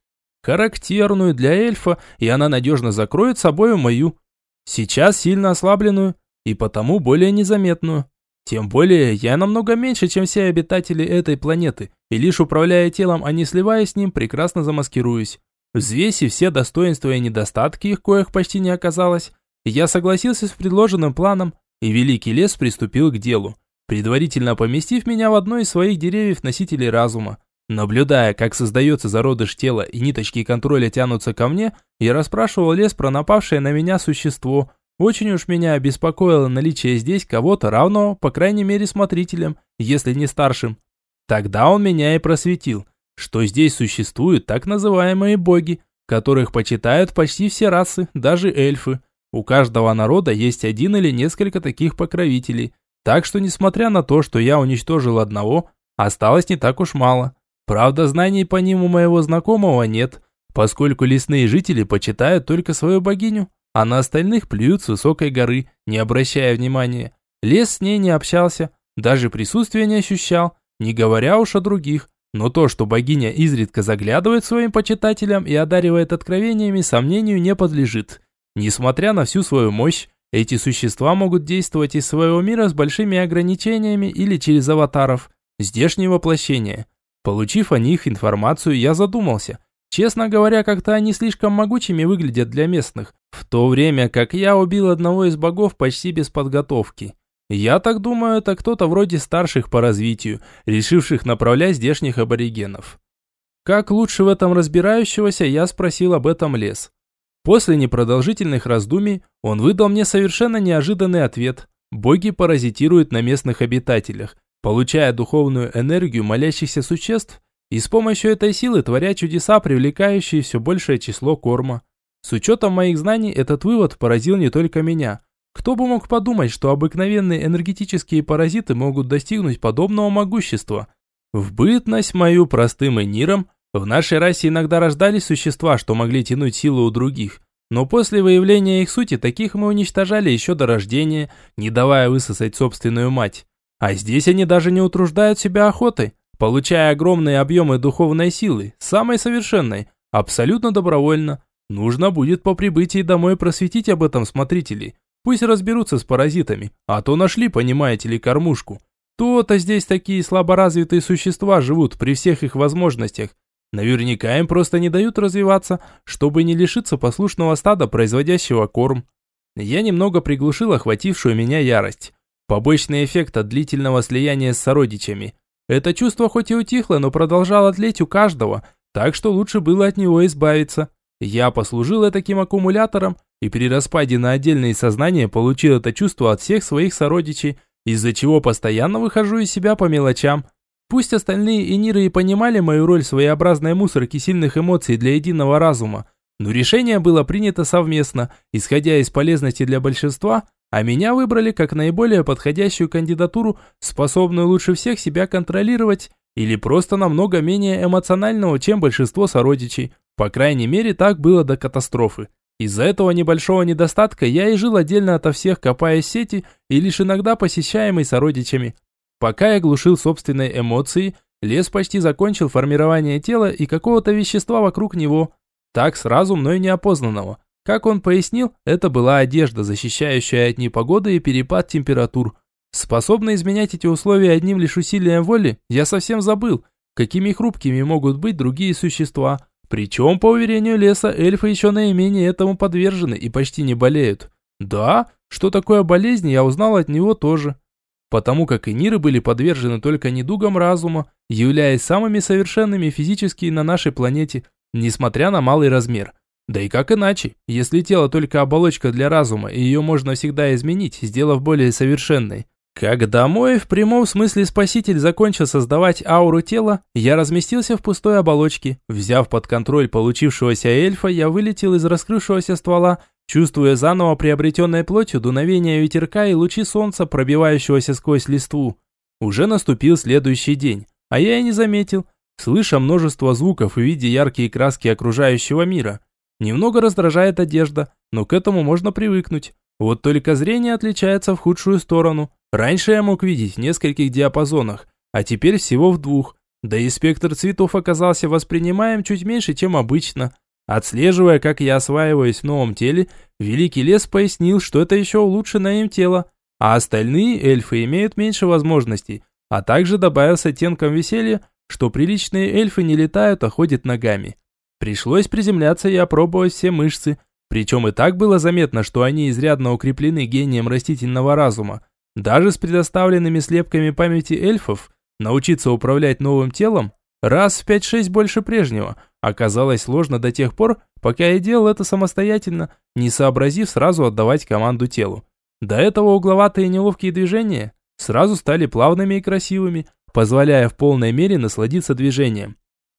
Характерную для эльфа, и она надежно закроет собой мою. Сейчас сильно ослабленную, и потому более незаметную. Тем более, я намного меньше, чем все обитатели этой планеты, и лишь управляя телом, а не сливаясь с ним, прекрасно замаскируюсь. Взвесив все достоинства и недостатки, их коих почти не оказалось, я согласился с предложенным планом, и Великий Лес приступил к делу, предварительно поместив меня в одно из своих деревьев носителей разума. Наблюдая, как создается зародыш тела и ниточки контроля тянутся ко мне, я расспрашивал лес про напавшее на меня существо, очень уж меня обеспокоило наличие здесь кого-то равного, по крайней мере, смотрителем, если не старшим. Тогда он меня и просветил, что здесь существуют так называемые боги, которых почитают почти все расы, даже эльфы. У каждого народа есть один или несколько таких покровителей, так что несмотря на то, что я уничтожил одного, осталось не так уж мало. Правда, знаний по ним у моего знакомого нет, поскольку лесные жители почитают только свою богиню а на остальных плюют с высокой горы, не обращая внимания. Лес с ней не общался, даже присутствия не ощущал, не говоря уж о других. Но то, что богиня изредка заглядывает своим почитателям и одаривает откровениями, сомнению не подлежит. Несмотря на всю свою мощь, эти существа могут действовать из своего мира с большими ограничениями или через аватаров, здешнее воплощение. Получив о них информацию, я задумался, Честно говоря, как-то они слишком могучими выглядят для местных, в то время как я убил одного из богов почти без подготовки. Я так думаю, это кто-то вроде старших по развитию, решивших направлять здешних аборигенов. Как лучше в этом разбирающегося, я спросил об этом лес. После непродолжительных раздумий он выдал мне совершенно неожиданный ответ. Боги паразитируют на местных обитателях, получая духовную энергию молящихся существ и с помощью этой силы творя чудеса, привлекающие все большее число корма. С учетом моих знаний этот вывод поразил не только меня. Кто бы мог подумать, что обыкновенные энергетические паразиты могут достигнуть подобного могущества? В бытность мою простым эниром в нашей расе иногда рождались существа, что могли тянуть силу у других. Но после выявления их сути, таких мы уничтожали еще до рождения, не давая высосать собственную мать. А здесь они даже не утруждают себя охотой, получая огромные объемы духовной силы, самой совершенной, абсолютно добровольно. Нужно будет по прибытии домой просветить об этом смотрителей. Пусть разберутся с паразитами, а то нашли, понимаете ли, кормушку. То-то здесь такие слаборазвитые существа живут при всех их возможностях. Наверняка им просто не дают развиваться, чтобы не лишиться послушного стада, производящего корм. Я немного приглушил охватившую меня ярость. Побочный эффект от длительного слияния с сородичами. Это чувство хоть и утихло, но продолжало тлеть у каждого, так что лучше было от него избавиться. Я послужил таким аккумулятором и при распаде на отдельные сознания получил это чувство от всех своих сородичей, из-за чего постоянно выхожу из себя по мелочам. Пусть остальные эниры и понимали мою роль своеобразной мусорки сильных эмоций для единого разума, но решение было принято совместно, исходя из полезности для большинства, а меня выбрали как наиболее подходящую кандидатуру, способную лучше всех себя контролировать или просто намного менее эмоционального, чем большинство сородичей. По крайней мере, так было до катастрофы. Из-за этого небольшого недостатка я и жил отдельно ото всех, копая сети и лишь иногда посещаемый сородичами. Пока я глушил собственные эмоции, лес почти закончил формирование тела и какого-то вещества вокруг него, так сразу мной неопознанного. Как он пояснил, это была одежда, защищающая от непогоды и перепад температур. Способна изменять эти условия одним лишь усилием воли, я совсем забыл, какими хрупкими могут быть другие существа, причем, по уверению леса, эльфы еще наименее этому подвержены и почти не болеют. Да, что такое болезнь, я узнал от него тоже. Потому как и ниры были подвержены только недугам разума, являясь самыми совершенными физически на нашей планете, несмотря на малый размер. Да и как иначе, если тело только оболочка для разума, и ее можно всегда изменить, сделав более совершенной. Когда мой в прямом смысле спаситель закончил создавать ауру тела, я разместился в пустой оболочке. Взяв под контроль получившегося эльфа, я вылетел из раскрывшегося ствола, чувствуя заново приобретенной плотью дуновение ветерка и лучи солнца, пробивающегося сквозь листву. Уже наступил следующий день, а я и не заметил, слыша множество звуков и видя яркие краски окружающего мира. Немного раздражает одежда, но к этому можно привыкнуть. Вот только зрение отличается в худшую сторону. Раньше я мог видеть в нескольких диапазонах, а теперь всего в двух. Да и спектр цветов оказался воспринимаем чуть меньше, чем обычно. Отслеживая, как я осваиваюсь в новом теле, Великий Лес пояснил, что это еще улучшенное им тело, а остальные эльфы имеют меньше возможностей, а также добавил с оттенком веселья, что приличные эльфы не летают, а ходят ногами. Пришлось приземляться и опробовать все мышцы, причем и так было заметно, что они изрядно укреплены гением растительного разума. Даже с предоставленными слепками памяти эльфов научиться управлять новым телом раз в 5-6 больше прежнего оказалось сложно до тех пор, пока я делал это самостоятельно, не сообразив сразу отдавать команду телу. До этого угловатые неловкие движения сразу стали плавными и красивыми, позволяя в полной мере насладиться движением.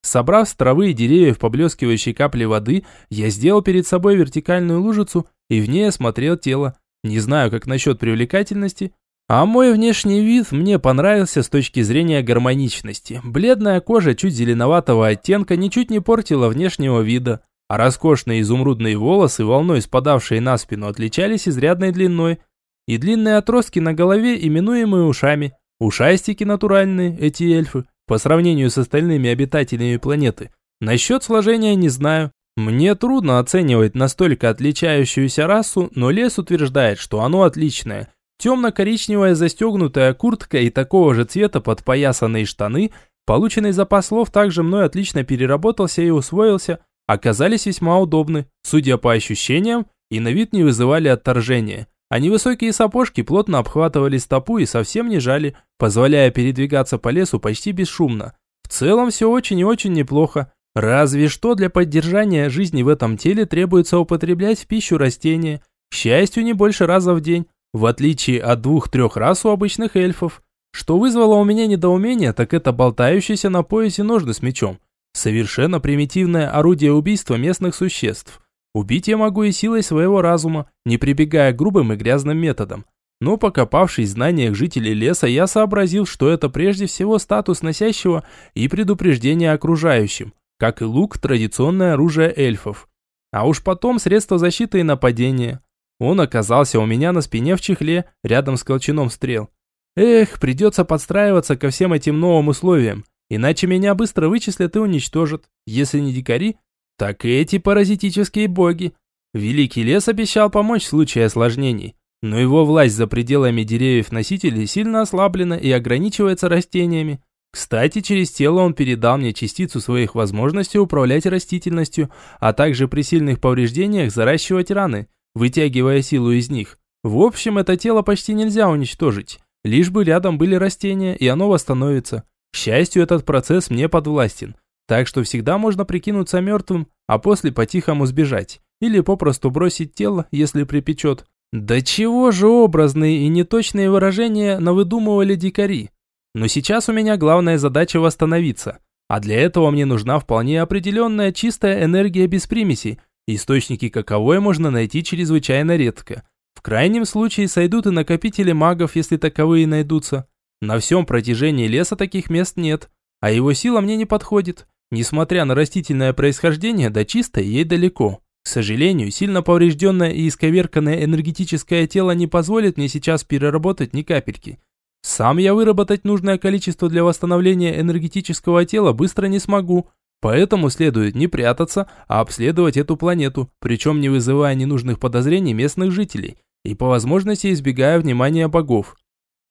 Собрав с травы и деревьев поблескивающие капли воды, я сделал перед собой вертикальную лужицу и в ней осмотрел тело. Не знаю, как насчет привлекательности, а мой внешний вид мне понравился с точки зрения гармоничности. Бледная кожа чуть зеленоватого оттенка ничуть не портила внешнего вида, а роскошные изумрудные волосы, волной спадавшие на спину, отличались изрядной длиной. И длинные отростки на голове, именуемые ушами. Ушастики натуральные, эти эльфы, по сравнению с остальными обитателями планеты. Насчет сложения не знаю. Мне трудно оценивать настолько отличающуюся расу, но лес утверждает, что оно отличное – Темно-коричневая застегнутая куртка и такого же цвета подпоясанные штаны, полученный запас слов также мной отлично переработался и усвоился, оказались весьма удобны, судя по ощущениям, и на вид не вызывали отторжения. А невысокие сапожки плотно обхватывали стопу и совсем не жали, позволяя передвигаться по лесу почти бесшумно. В целом все очень и очень неплохо. Разве что для поддержания жизни в этом теле требуется употреблять в пищу растения, к счастью, не больше раза в день, в отличие от двух-трех раз у обычных эльфов. Что вызвало у меня недоумение, так это болтающиеся на поясе ножны с мечом. Совершенно примитивное орудие убийства местных существ. Убить я могу и силой своего разума, не прибегая к грубым и грязным методам. Но покопавшись в знаниях жителей леса, я сообразил, что это прежде всего статус носящего и предупреждение окружающим, как и лук – традиционное оружие эльфов. А уж потом средства защиты и нападения. Он оказался у меня на спине в чехле, рядом с колчаном стрел. Эх, придется подстраиваться ко всем этим новым условиям, иначе меня быстро вычислят и уничтожат. Если не дикари, так и эти паразитические боги. Великий лес обещал помочь в случае осложнений, но его власть за пределами деревьев-носителей сильно ослаблена и ограничивается растениями. Кстати, через тело он передал мне частицу своих возможностей управлять растительностью, а также при сильных повреждениях заращивать раны, вытягивая силу из них. В общем, это тело почти нельзя уничтожить, лишь бы рядом были растения, и оно восстановится. К счастью, этот процесс мне подвластен, так что всегда можно прикинуться мертвым, а после по-тихому сбежать, или попросту бросить тело, если припечет. Да чего же образные и неточные выражения навыдумывали дикари. Но сейчас у меня главная задача восстановиться. А для этого мне нужна вполне определенная чистая энергия без примесей, источники каковой можно найти чрезвычайно редко. В крайнем случае сойдут и накопители магов, если таковые найдутся. На всем протяжении леса таких мест нет, а его сила мне не подходит. Несмотря на растительное происхождение, до чистой ей далеко. К сожалению, сильно поврежденное и исковерканное энергетическое тело не позволит мне сейчас переработать ни капельки. Сам я выработать нужное количество для восстановления энергетического тела быстро не смогу, поэтому следует не прятаться, а обследовать эту планету, причем не вызывая ненужных подозрений местных жителей и по возможности избегая внимания богов.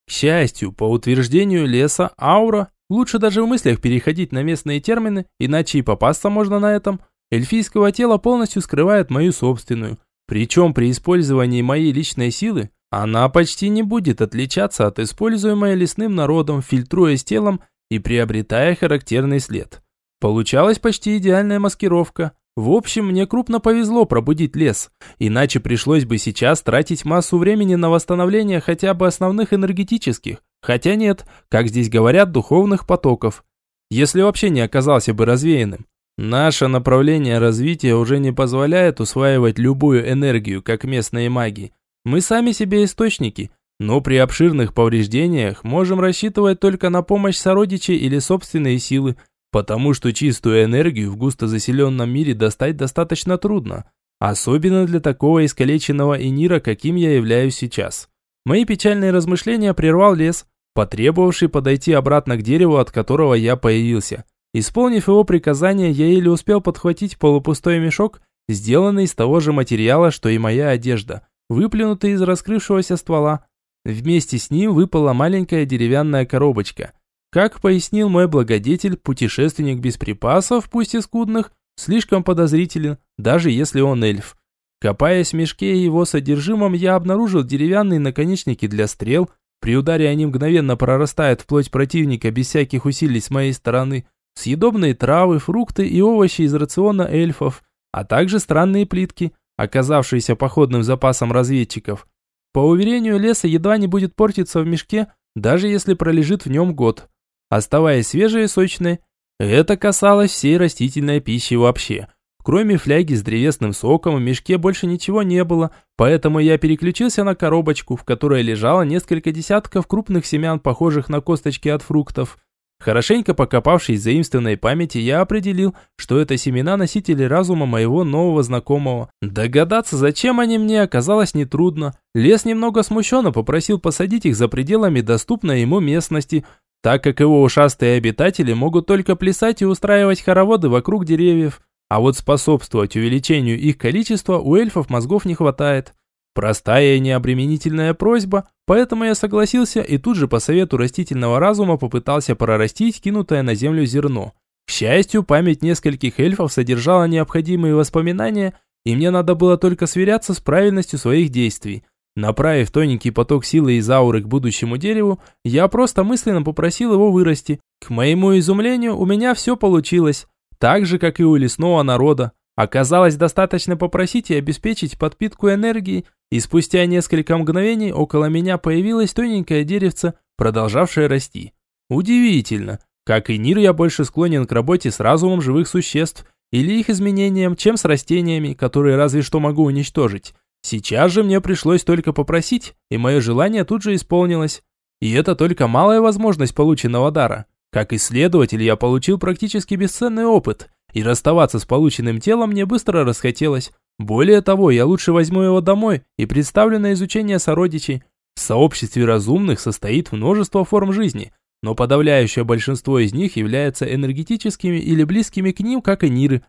К счастью, по утверждению леса, аура, лучше даже в мыслях переходить на местные термины, иначе и попасться можно на этом – эльфийского тела полностью скрывает мою собственную. Причем при использовании моей личной силы она почти не будет отличаться от используемой лесным народом, фильтруясь телом и приобретая характерный след. Получалась почти идеальная маскировка. В общем, мне крупно повезло пробудить лес, иначе пришлось бы сейчас тратить массу времени на восстановление хотя бы основных энергетических, хотя нет, как здесь говорят, духовных потоков. Если вообще не оказался бы развеянным. Наше направление развития уже не позволяет усваивать любую энергию, как местные маги. Мы сами себе источники, но при обширных повреждениях можем рассчитывать только на помощь сородичей или собственные силы, потому что чистую энергию в густо заселенном мире достать достаточно трудно, особенно для такого искалеченного инира, каким я являюсь сейчас. Мои печальные размышления прервал лес, потребовавший подойти обратно к дереву, от которого я появился – Исполнив его приказание, я еле успел подхватить полупустой мешок, сделанный из того же материала, что и моя одежда, выплюнутый из раскрывшегося ствола. Вместе с ним выпала маленькая деревянная коробочка. Как пояснил мой благодетель, путешественник без припасов, пусть и скудных, слишком подозрителен, даже если он эльф. Копаясь в мешке и его содержимом, я обнаружил деревянные наконечники для стрел. При ударе они мгновенно прорастают вплоть противника без всяких усилий с моей стороны – съедобные травы, фрукты и овощи из рациона эльфов, а также странные плитки, оказавшиеся походным запасом разведчиков. По уверению леса едва не будет портиться в мешке, даже если пролежит в нем год. Оставаясь свежей и сочной, это касалось всей растительной пищи вообще. Кроме фляги с древесным соком в мешке больше ничего не было, поэтому я переключился на коробочку, в которой лежало несколько десятков крупных семян, похожих на косточки от фруктов. Хорошенько покопавшись в заимствованной памяти, я определил, что это семена носители разума моего нового знакомого. Догадаться, зачем они мне, оказалось нетрудно. Лес немного смущенно попросил посадить их за пределами доступной ему местности, так как его ушастые обитатели могут только плясать и устраивать хороводы вокруг деревьев. А вот способствовать увеличению их количества у эльфов мозгов не хватает. Простая и необременительная просьба, поэтому я согласился и тут же по совету растительного разума попытался прорастить кинутое на землю зерно. К счастью, память нескольких эльфов содержала необходимые воспоминания, и мне надо было только сверяться с правильностью своих действий. Направив тоненький поток силы из ауры к будущему дереву, я просто мысленно попросил его вырасти. К моему изумлению, у меня все получилось. Так же, как и у лесного народа. Оказалось, достаточно попросить и обеспечить подпитку энергии, и спустя несколько мгновений около меня появилось тоненькое деревце, продолжавшее расти. Удивительно. Как и Нир, я больше склонен к работе с разумом живых существ или их изменениям, чем с растениями, которые разве что могу уничтожить. Сейчас же мне пришлось только попросить, и мое желание тут же исполнилось. И это только малая возможность полученного дара. Как исследователь я получил практически бесценный опыт, и расставаться с полученным телом мне быстро расхотелось. Более того, я лучше возьму его домой и представлю на изучение сородичей. В сообществе разумных состоит множество форм жизни, но подавляющее большинство из них являются энергетическими или близкими к ним, как и ниры.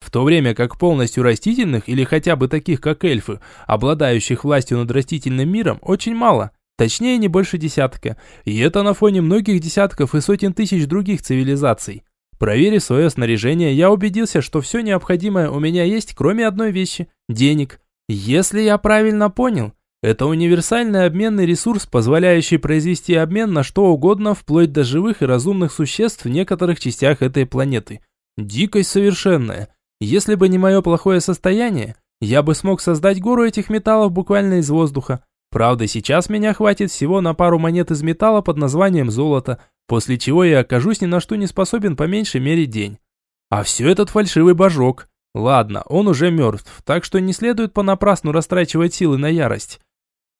В то время как полностью растительных или хотя бы таких, как эльфы, обладающих властью над растительным миром, очень мало. Точнее, не больше десятка. И это на фоне многих десятков и сотен тысяч других цивилизаций. Проверив свое снаряжение, я убедился, что все необходимое у меня есть, кроме одной вещи – денег. Если я правильно понял, это универсальный обменный ресурс, позволяющий произвести обмен на что угодно, вплоть до живых и разумных существ в некоторых частях этой планеты. Дикость совершенная. Если бы не мое плохое состояние, я бы смог создать гору этих металлов буквально из воздуха. Правда, сейчас меня хватит всего на пару монет из металла под названием золото, после чего я окажусь ни на что не способен по меньшей мере день. А все этот фальшивый божок. Ладно, он уже мертв, так что не следует понапрасну растрачивать силы на ярость.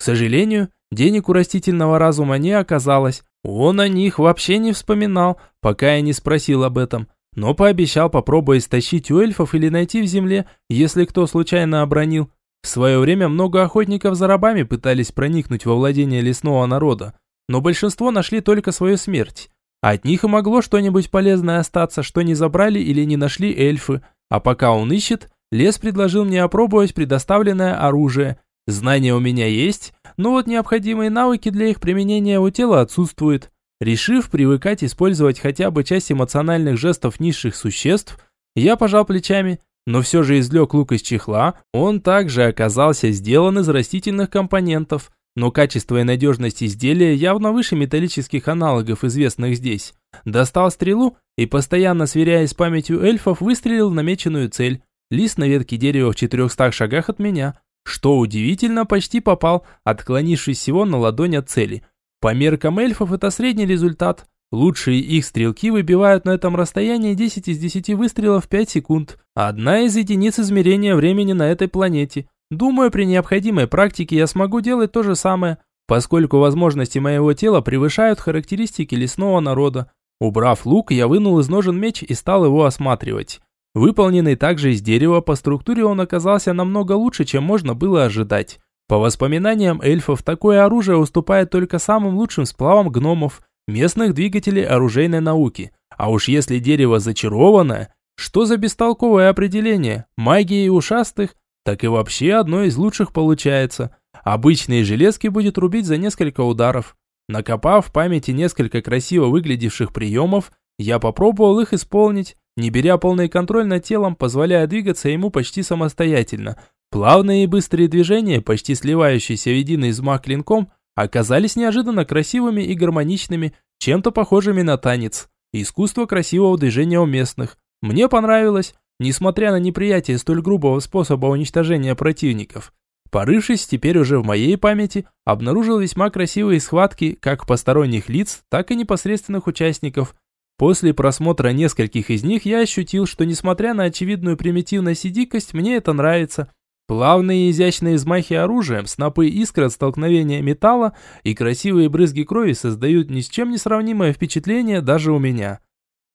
К сожалению, денег у растительного разума не оказалось. Он о них вообще не вспоминал, пока я не спросил об этом но пообещал попробовать стащить у эльфов или найти в земле, если кто случайно обронил. В свое время много охотников за рабами пытались проникнуть во владение лесного народа, но большинство нашли только свою смерть. От них и могло что-нибудь полезное остаться, что не забрали или не нашли эльфы, а пока он ищет, лес предложил мне опробовать предоставленное оружие. Знания у меня есть, но вот необходимые навыки для их применения у тела отсутствуют. Решив привыкать использовать хотя бы часть эмоциональных жестов низших существ, я пожал плечами, но все же извлек лук из чехла, он также оказался сделан из растительных компонентов, но качество и надежность изделия явно выше металлических аналогов, известных здесь. Достал стрелу и, постоянно сверяясь с памятью эльфов, выстрелил в намеченную цель. Лист на ветке дерева в 400 шагах от меня. Что удивительно, почти попал, отклонившись всего на ладонь от цели – по меркам эльфов это средний результат. Лучшие их стрелки выбивают на этом расстоянии 10 из 10 выстрелов в 5 секунд. Одна из единиц измерения времени на этой планете. Думаю, при необходимой практике я смогу делать то же самое, поскольку возможности моего тела превышают характеристики лесного народа. Убрав лук, я вынул из ножен меч и стал его осматривать. Выполненный также из дерева, по структуре он оказался намного лучше, чем можно было ожидать. По воспоминаниям эльфов, такое оружие уступает только самым лучшим сплавам гномов, местных двигателей оружейной науки. А уж если дерево зачарованное, что за бестолковое определение? Магии ушастых? Так и вообще одно из лучших получается. Обычные железки будет рубить за несколько ударов. Накопав в памяти несколько красиво выглядевших приемов, я попробовал их исполнить, не беря полный контроль над телом, позволяя двигаться ему почти самостоятельно – Плавные и быстрые движения, почти сливающиеся в единый взмах клинком, оказались неожиданно красивыми и гармоничными, чем-то похожими на танец. Искусство красивого движения у местных. Мне понравилось, несмотря на неприятие столь грубого способа уничтожения противников. Порывшись теперь уже в моей памяти, обнаружил весьма красивые схватки как посторонних лиц, так и непосредственных участников. После просмотра нескольких из них я ощутил, что несмотря на очевидную примитивность и дикость, мне это нравится – Плавные и изящные взмахи оружием, снопы искр от столкновения металла и красивые брызги крови создают ни с чем не сравнимое впечатление даже у меня.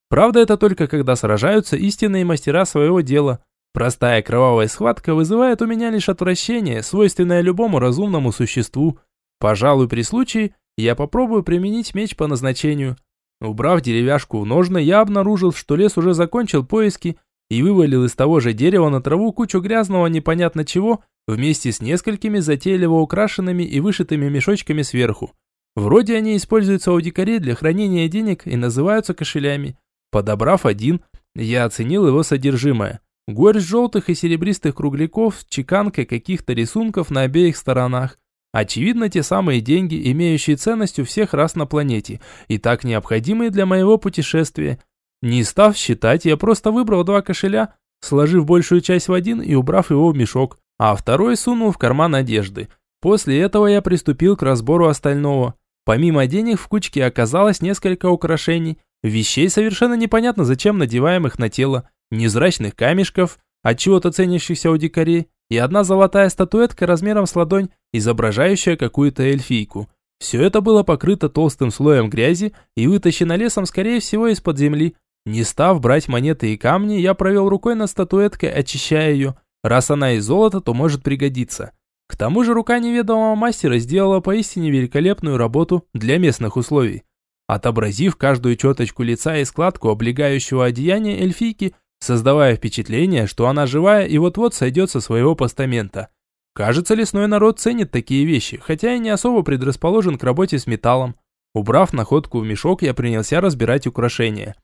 Правда, это только когда сражаются истинные мастера своего дела. Простая кровавая схватка вызывает у меня лишь отвращение, свойственное любому разумному существу. Пожалуй, при случае я попробую применить меч по назначению. Убрав деревяшку в ножны, я обнаружил, что лес уже закончил поиски и вывалил из того же дерева на траву кучу грязного непонятно чего, вместе с несколькими затейливо украшенными и вышитыми мешочками сверху. Вроде они используются у дикарей для хранения денег и называются кошелями. Подобрав один, я оценил его содержимое. Горсть желтых и серебристых кругляков с чеканкой каких-то рисунков на обеих сторонах. Очевидно, те самые деньги, имеющие ценность у всех раз на планете, и так необходимые для моего путешествия. Не став считать, я просто выбрал два кошеля, сложив большую часть в один и убрав его в мешок, а второй сунул в карман одежды. После этого я приступил к разбору остального. Помимо денег в кучке оказалось несколько украшений, вещей совершенно непонятно зачем надеваемых на тело, незрачных камешков, от чего-то ценящихся у дикарей, и одна золотая статуэтка размером с ладонь, изображающая какую-то эльфийку. Все это было покрыто толстым слоем грязи и вытащено лесом, скорее всего, из-под земли. Не став брать монеты и камни, я провел рукой над статуэткой, очищая ее. Раз она из золота, то может пригодиться. К тому же рука неведомого мастера сделала поистине великолепную работу для местных условий. Отобразив каждую черточку лица и складку облегающего одеяния эльфийки, создавая впечатление, что она живая и вот-вот сойдет со своего постамента. Кажется, лесной народ ценит такие вещи, хотя и не особо предрасположен к работе с металлом. Убрав находку в мешок, я принялся разбирать украшения.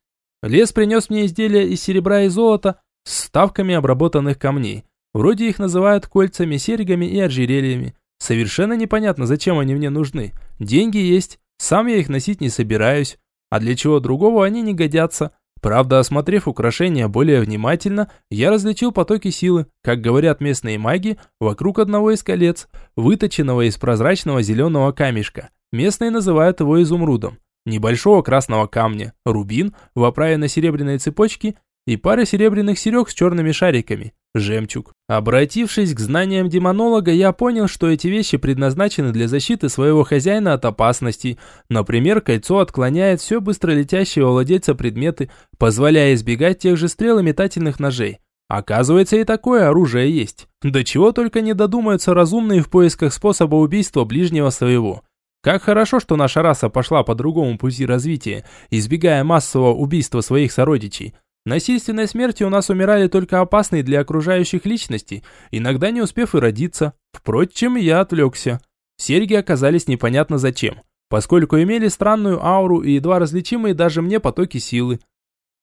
Лес принес мне изделия из серебра и золота с ставками обработанных камней. Вроде их называют кольцами, серьгами и ожерельями. Совершенно непонятно, зачем они мне нужны. Деньги есть, сам я их носить не собираюсь. А для чего другого они не годятся. Правда, осмотрев украшения более внимательно, я различил потоки силы, как говорят местные маги, вокруг одного из колец, выточенного из прозрачного зеленого камешка. Местные называют его изумрудом. Небольшого красного камня, рубин в оправе на серебряной цепочке и пара серебряных серег с черными шариками, жемчуг. Обратившись к знаниям демонолога, я понял, что эти вещи предназначены для защиты своего хозяина от опасностей. Например, кольцо отклоняет все быстро летящего владельца предметы, позволяя избегать тех же стрел и метательных ножей. Оказывается, и такое оружие есть. До чего только не додумаются разумные в поисках способа убийства ближнего своего. Как хорошо, что наша раса пошла по другому пути развития, избегая массового убийства своих сородичей. Насильственной смертью у нас умирали только опасные для окружающих личности, иногда не успев и родиться. Впрочем, я отвлекся. Серьги оказались непонятно зачем, поскольку имели странную ауру и едва различимые даже мне потоки силы.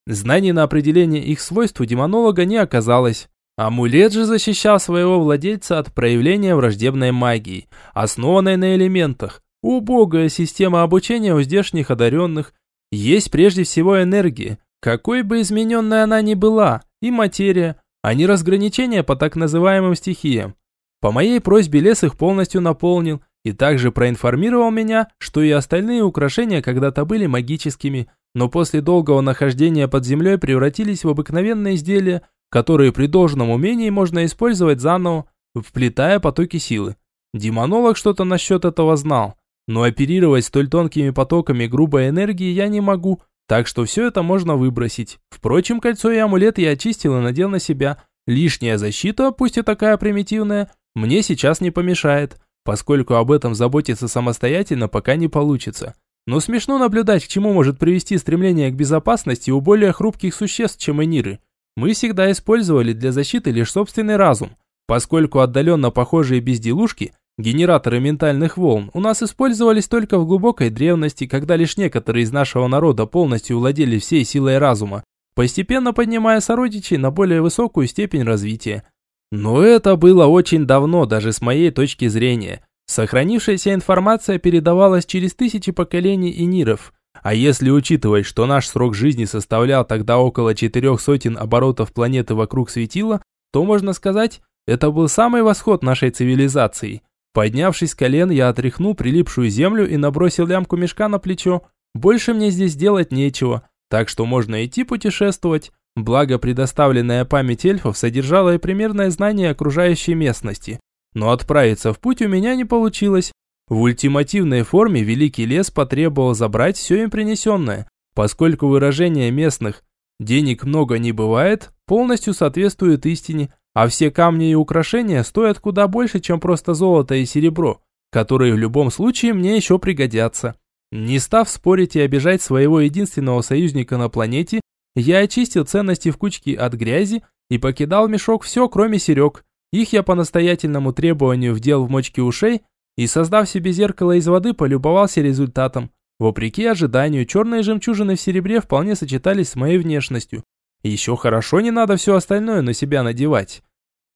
Знаний на определение их свойств у демонолога не оказалось. Амулет же защищал своего владельца от проявления враждебной магии, основанной на элементах. Убогая система обучения у здешних одаренных. Есть прежде всего энергия, какой бы измененной она ни была, и материя, а не разграничения по так называемым стихиям. По моей просьбе лес их полностью наполнил и также проинформировал меня, что и остальные украшения когда-то были магическими, но после долгого нахождения под землей превратились в обыкновенные изделия, которые при должном умении можно использовать заново, вплетая потоки силы. Демонолог что-то насчет этого знал, но оперировать столь тонкими потоками грубой энергии я не могу – так что все это можно выбросить. Впрочем, кольцо и амулет я очистил и надел на себя. Лишняя защита, пусть и такая примитивная, мне сейчас не помешает, поскольку об этом заботиться самостоятельно пока не получится. Но смешно наблюдать, к чему может привести стремление к безопасности у более хрупких существ, чем эниры. Мы всегда использовали для защиты лишь собственный разум, поскольку отдаленно похожие безделушки Генераторы ментальных волн у нас использовались только в глубокой древности, когда лишь некоторые из нашего народа полностью владели всей силой разума, постепенно поднимая сородичей на более высокую степень развития. Но это было очень давно, даже с моей точки зрения. Сохранившаяся информация передавалась через тысячи поколений иниров. А если учитывать, что наш срок жизни составлял тогда около четырех сотен оборотов планеты вокруг светила, то можно сказать, это был самый восход нашей цивилизации – Поднявшись с колен, я отряхнул прилипшую землю и набросил лямку мешка на плечо. Больше мне здесь делать нечего, так что можно идти путешествовать. Благо, предоставленная память эльфов содержала и примерное знание окружающей местности. Но отправиться в путь у меня не получилось. В ультимативной форме Великий Лес потребовал забрать все им принесенное, поскольку выражение местных «денег много не бывает» полностью соответствует истине – а все камни и украшения стоят куда больше, чем просто золото и серебро, которые в любом случае мне еще пригодятся. Не став спорить и обижать своего единственного союзника на планете, я очистил ценности в кучке от грязи и покидал мешок все, кроме серег. Их я по настоятельному требованию вдел в мочки ушей и, создав себе зеркало из воды, полюбовался результатом. Вопреки ожиданию, черные жемчужины в серебре вполне сочетались с моей внешностью. Еще хорошо не надо все остальное на себя надевать.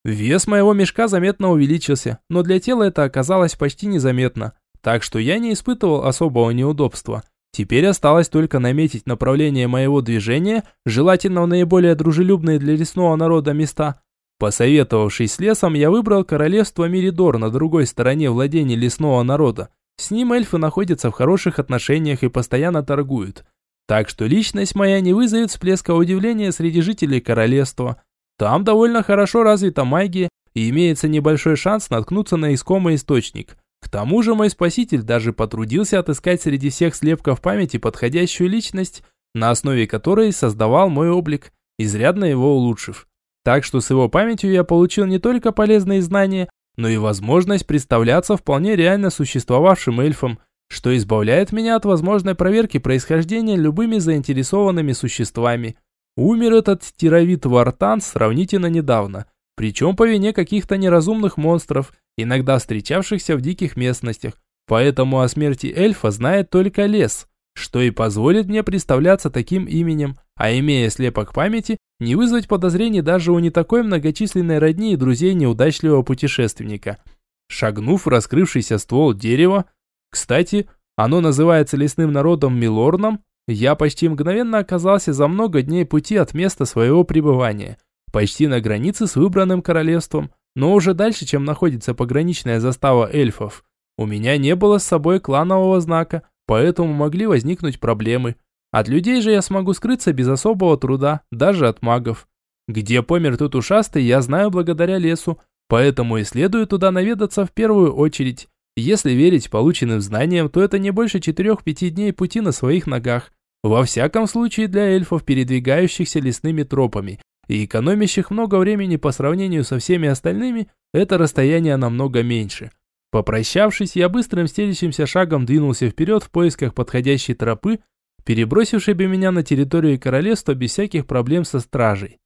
Вес моего мешка заметно увеличился, но для тела это оказалось почти незаметно, так что я не испытывал особого неудобства. Теперь осталось только наметить направление моего движения, желательно в наиболее дружелюбные для лесного народа места. Посоветовавшись с лесом, я выбрал королевство Миридор на другой стороне владений лесного народа. С ним эльфы находятся в хороших отношениях и постоянно торгуют. Так что личность моя не вызовет всплеска удивления среди жителей королевства. Там довольно хорошо развита магия и имеется небольшой шанс наткнуться на искомый источник. К тому же мой спаситель даже потрудился отыскать среди всех слепков памяти подходящую личность, на основе которой создавал мой облик, изрядно его улучшив. Так что с его памятью я получил не только полезные знания, но и возможность представляться вполне реально существовавшим эльфом, что избавляет меня от возможной проверки происхождения любыми заинтересованными существами. Умер этот тировид Вартан сравнительно недавно, причем по вине каких-то неразумных монстров, иногда встречавшихся в диких местностях. Поэтому о смерти эльфа знает только лес, что и позволит мне представляться таким именем, а имея слепок памяти, не вызвать подозрений даже у не такой многочисленной родни и друзей неудачливого путешественника. Шагнув в раскрывшийся ствол дерева, кстати, оно называется лесным народом Милорном, я почти мгновенно оказался за много дней пути от места своего пребывания, почти на границе с выбранным королевством, но уже дальше, чем находится пограничная застава эльфов. У меня не было с собой кланового знака, поэтому могли возникнуть проблемы. От людей же я смогу скрыться без особого труда, даже от магов. Где помер тут ушастый, я знаю благодаря лесу, поэтому и следую туда наведаться в первую очередь. Если верить полученным знаниям, то это не больше 4-5 дней пути на своих ногах. Во всяком случае для эльфов, передвигающихся лесными тропами и экономящих много времени по сравнению со всеми остальными, это расстояние намного меньше. Попрощавшись, я быстрым стелящимся шагом двинулся вперед в поисках подходящей тропы, перебросившей бы меня на территорию королевства без всяких проблем со стражей.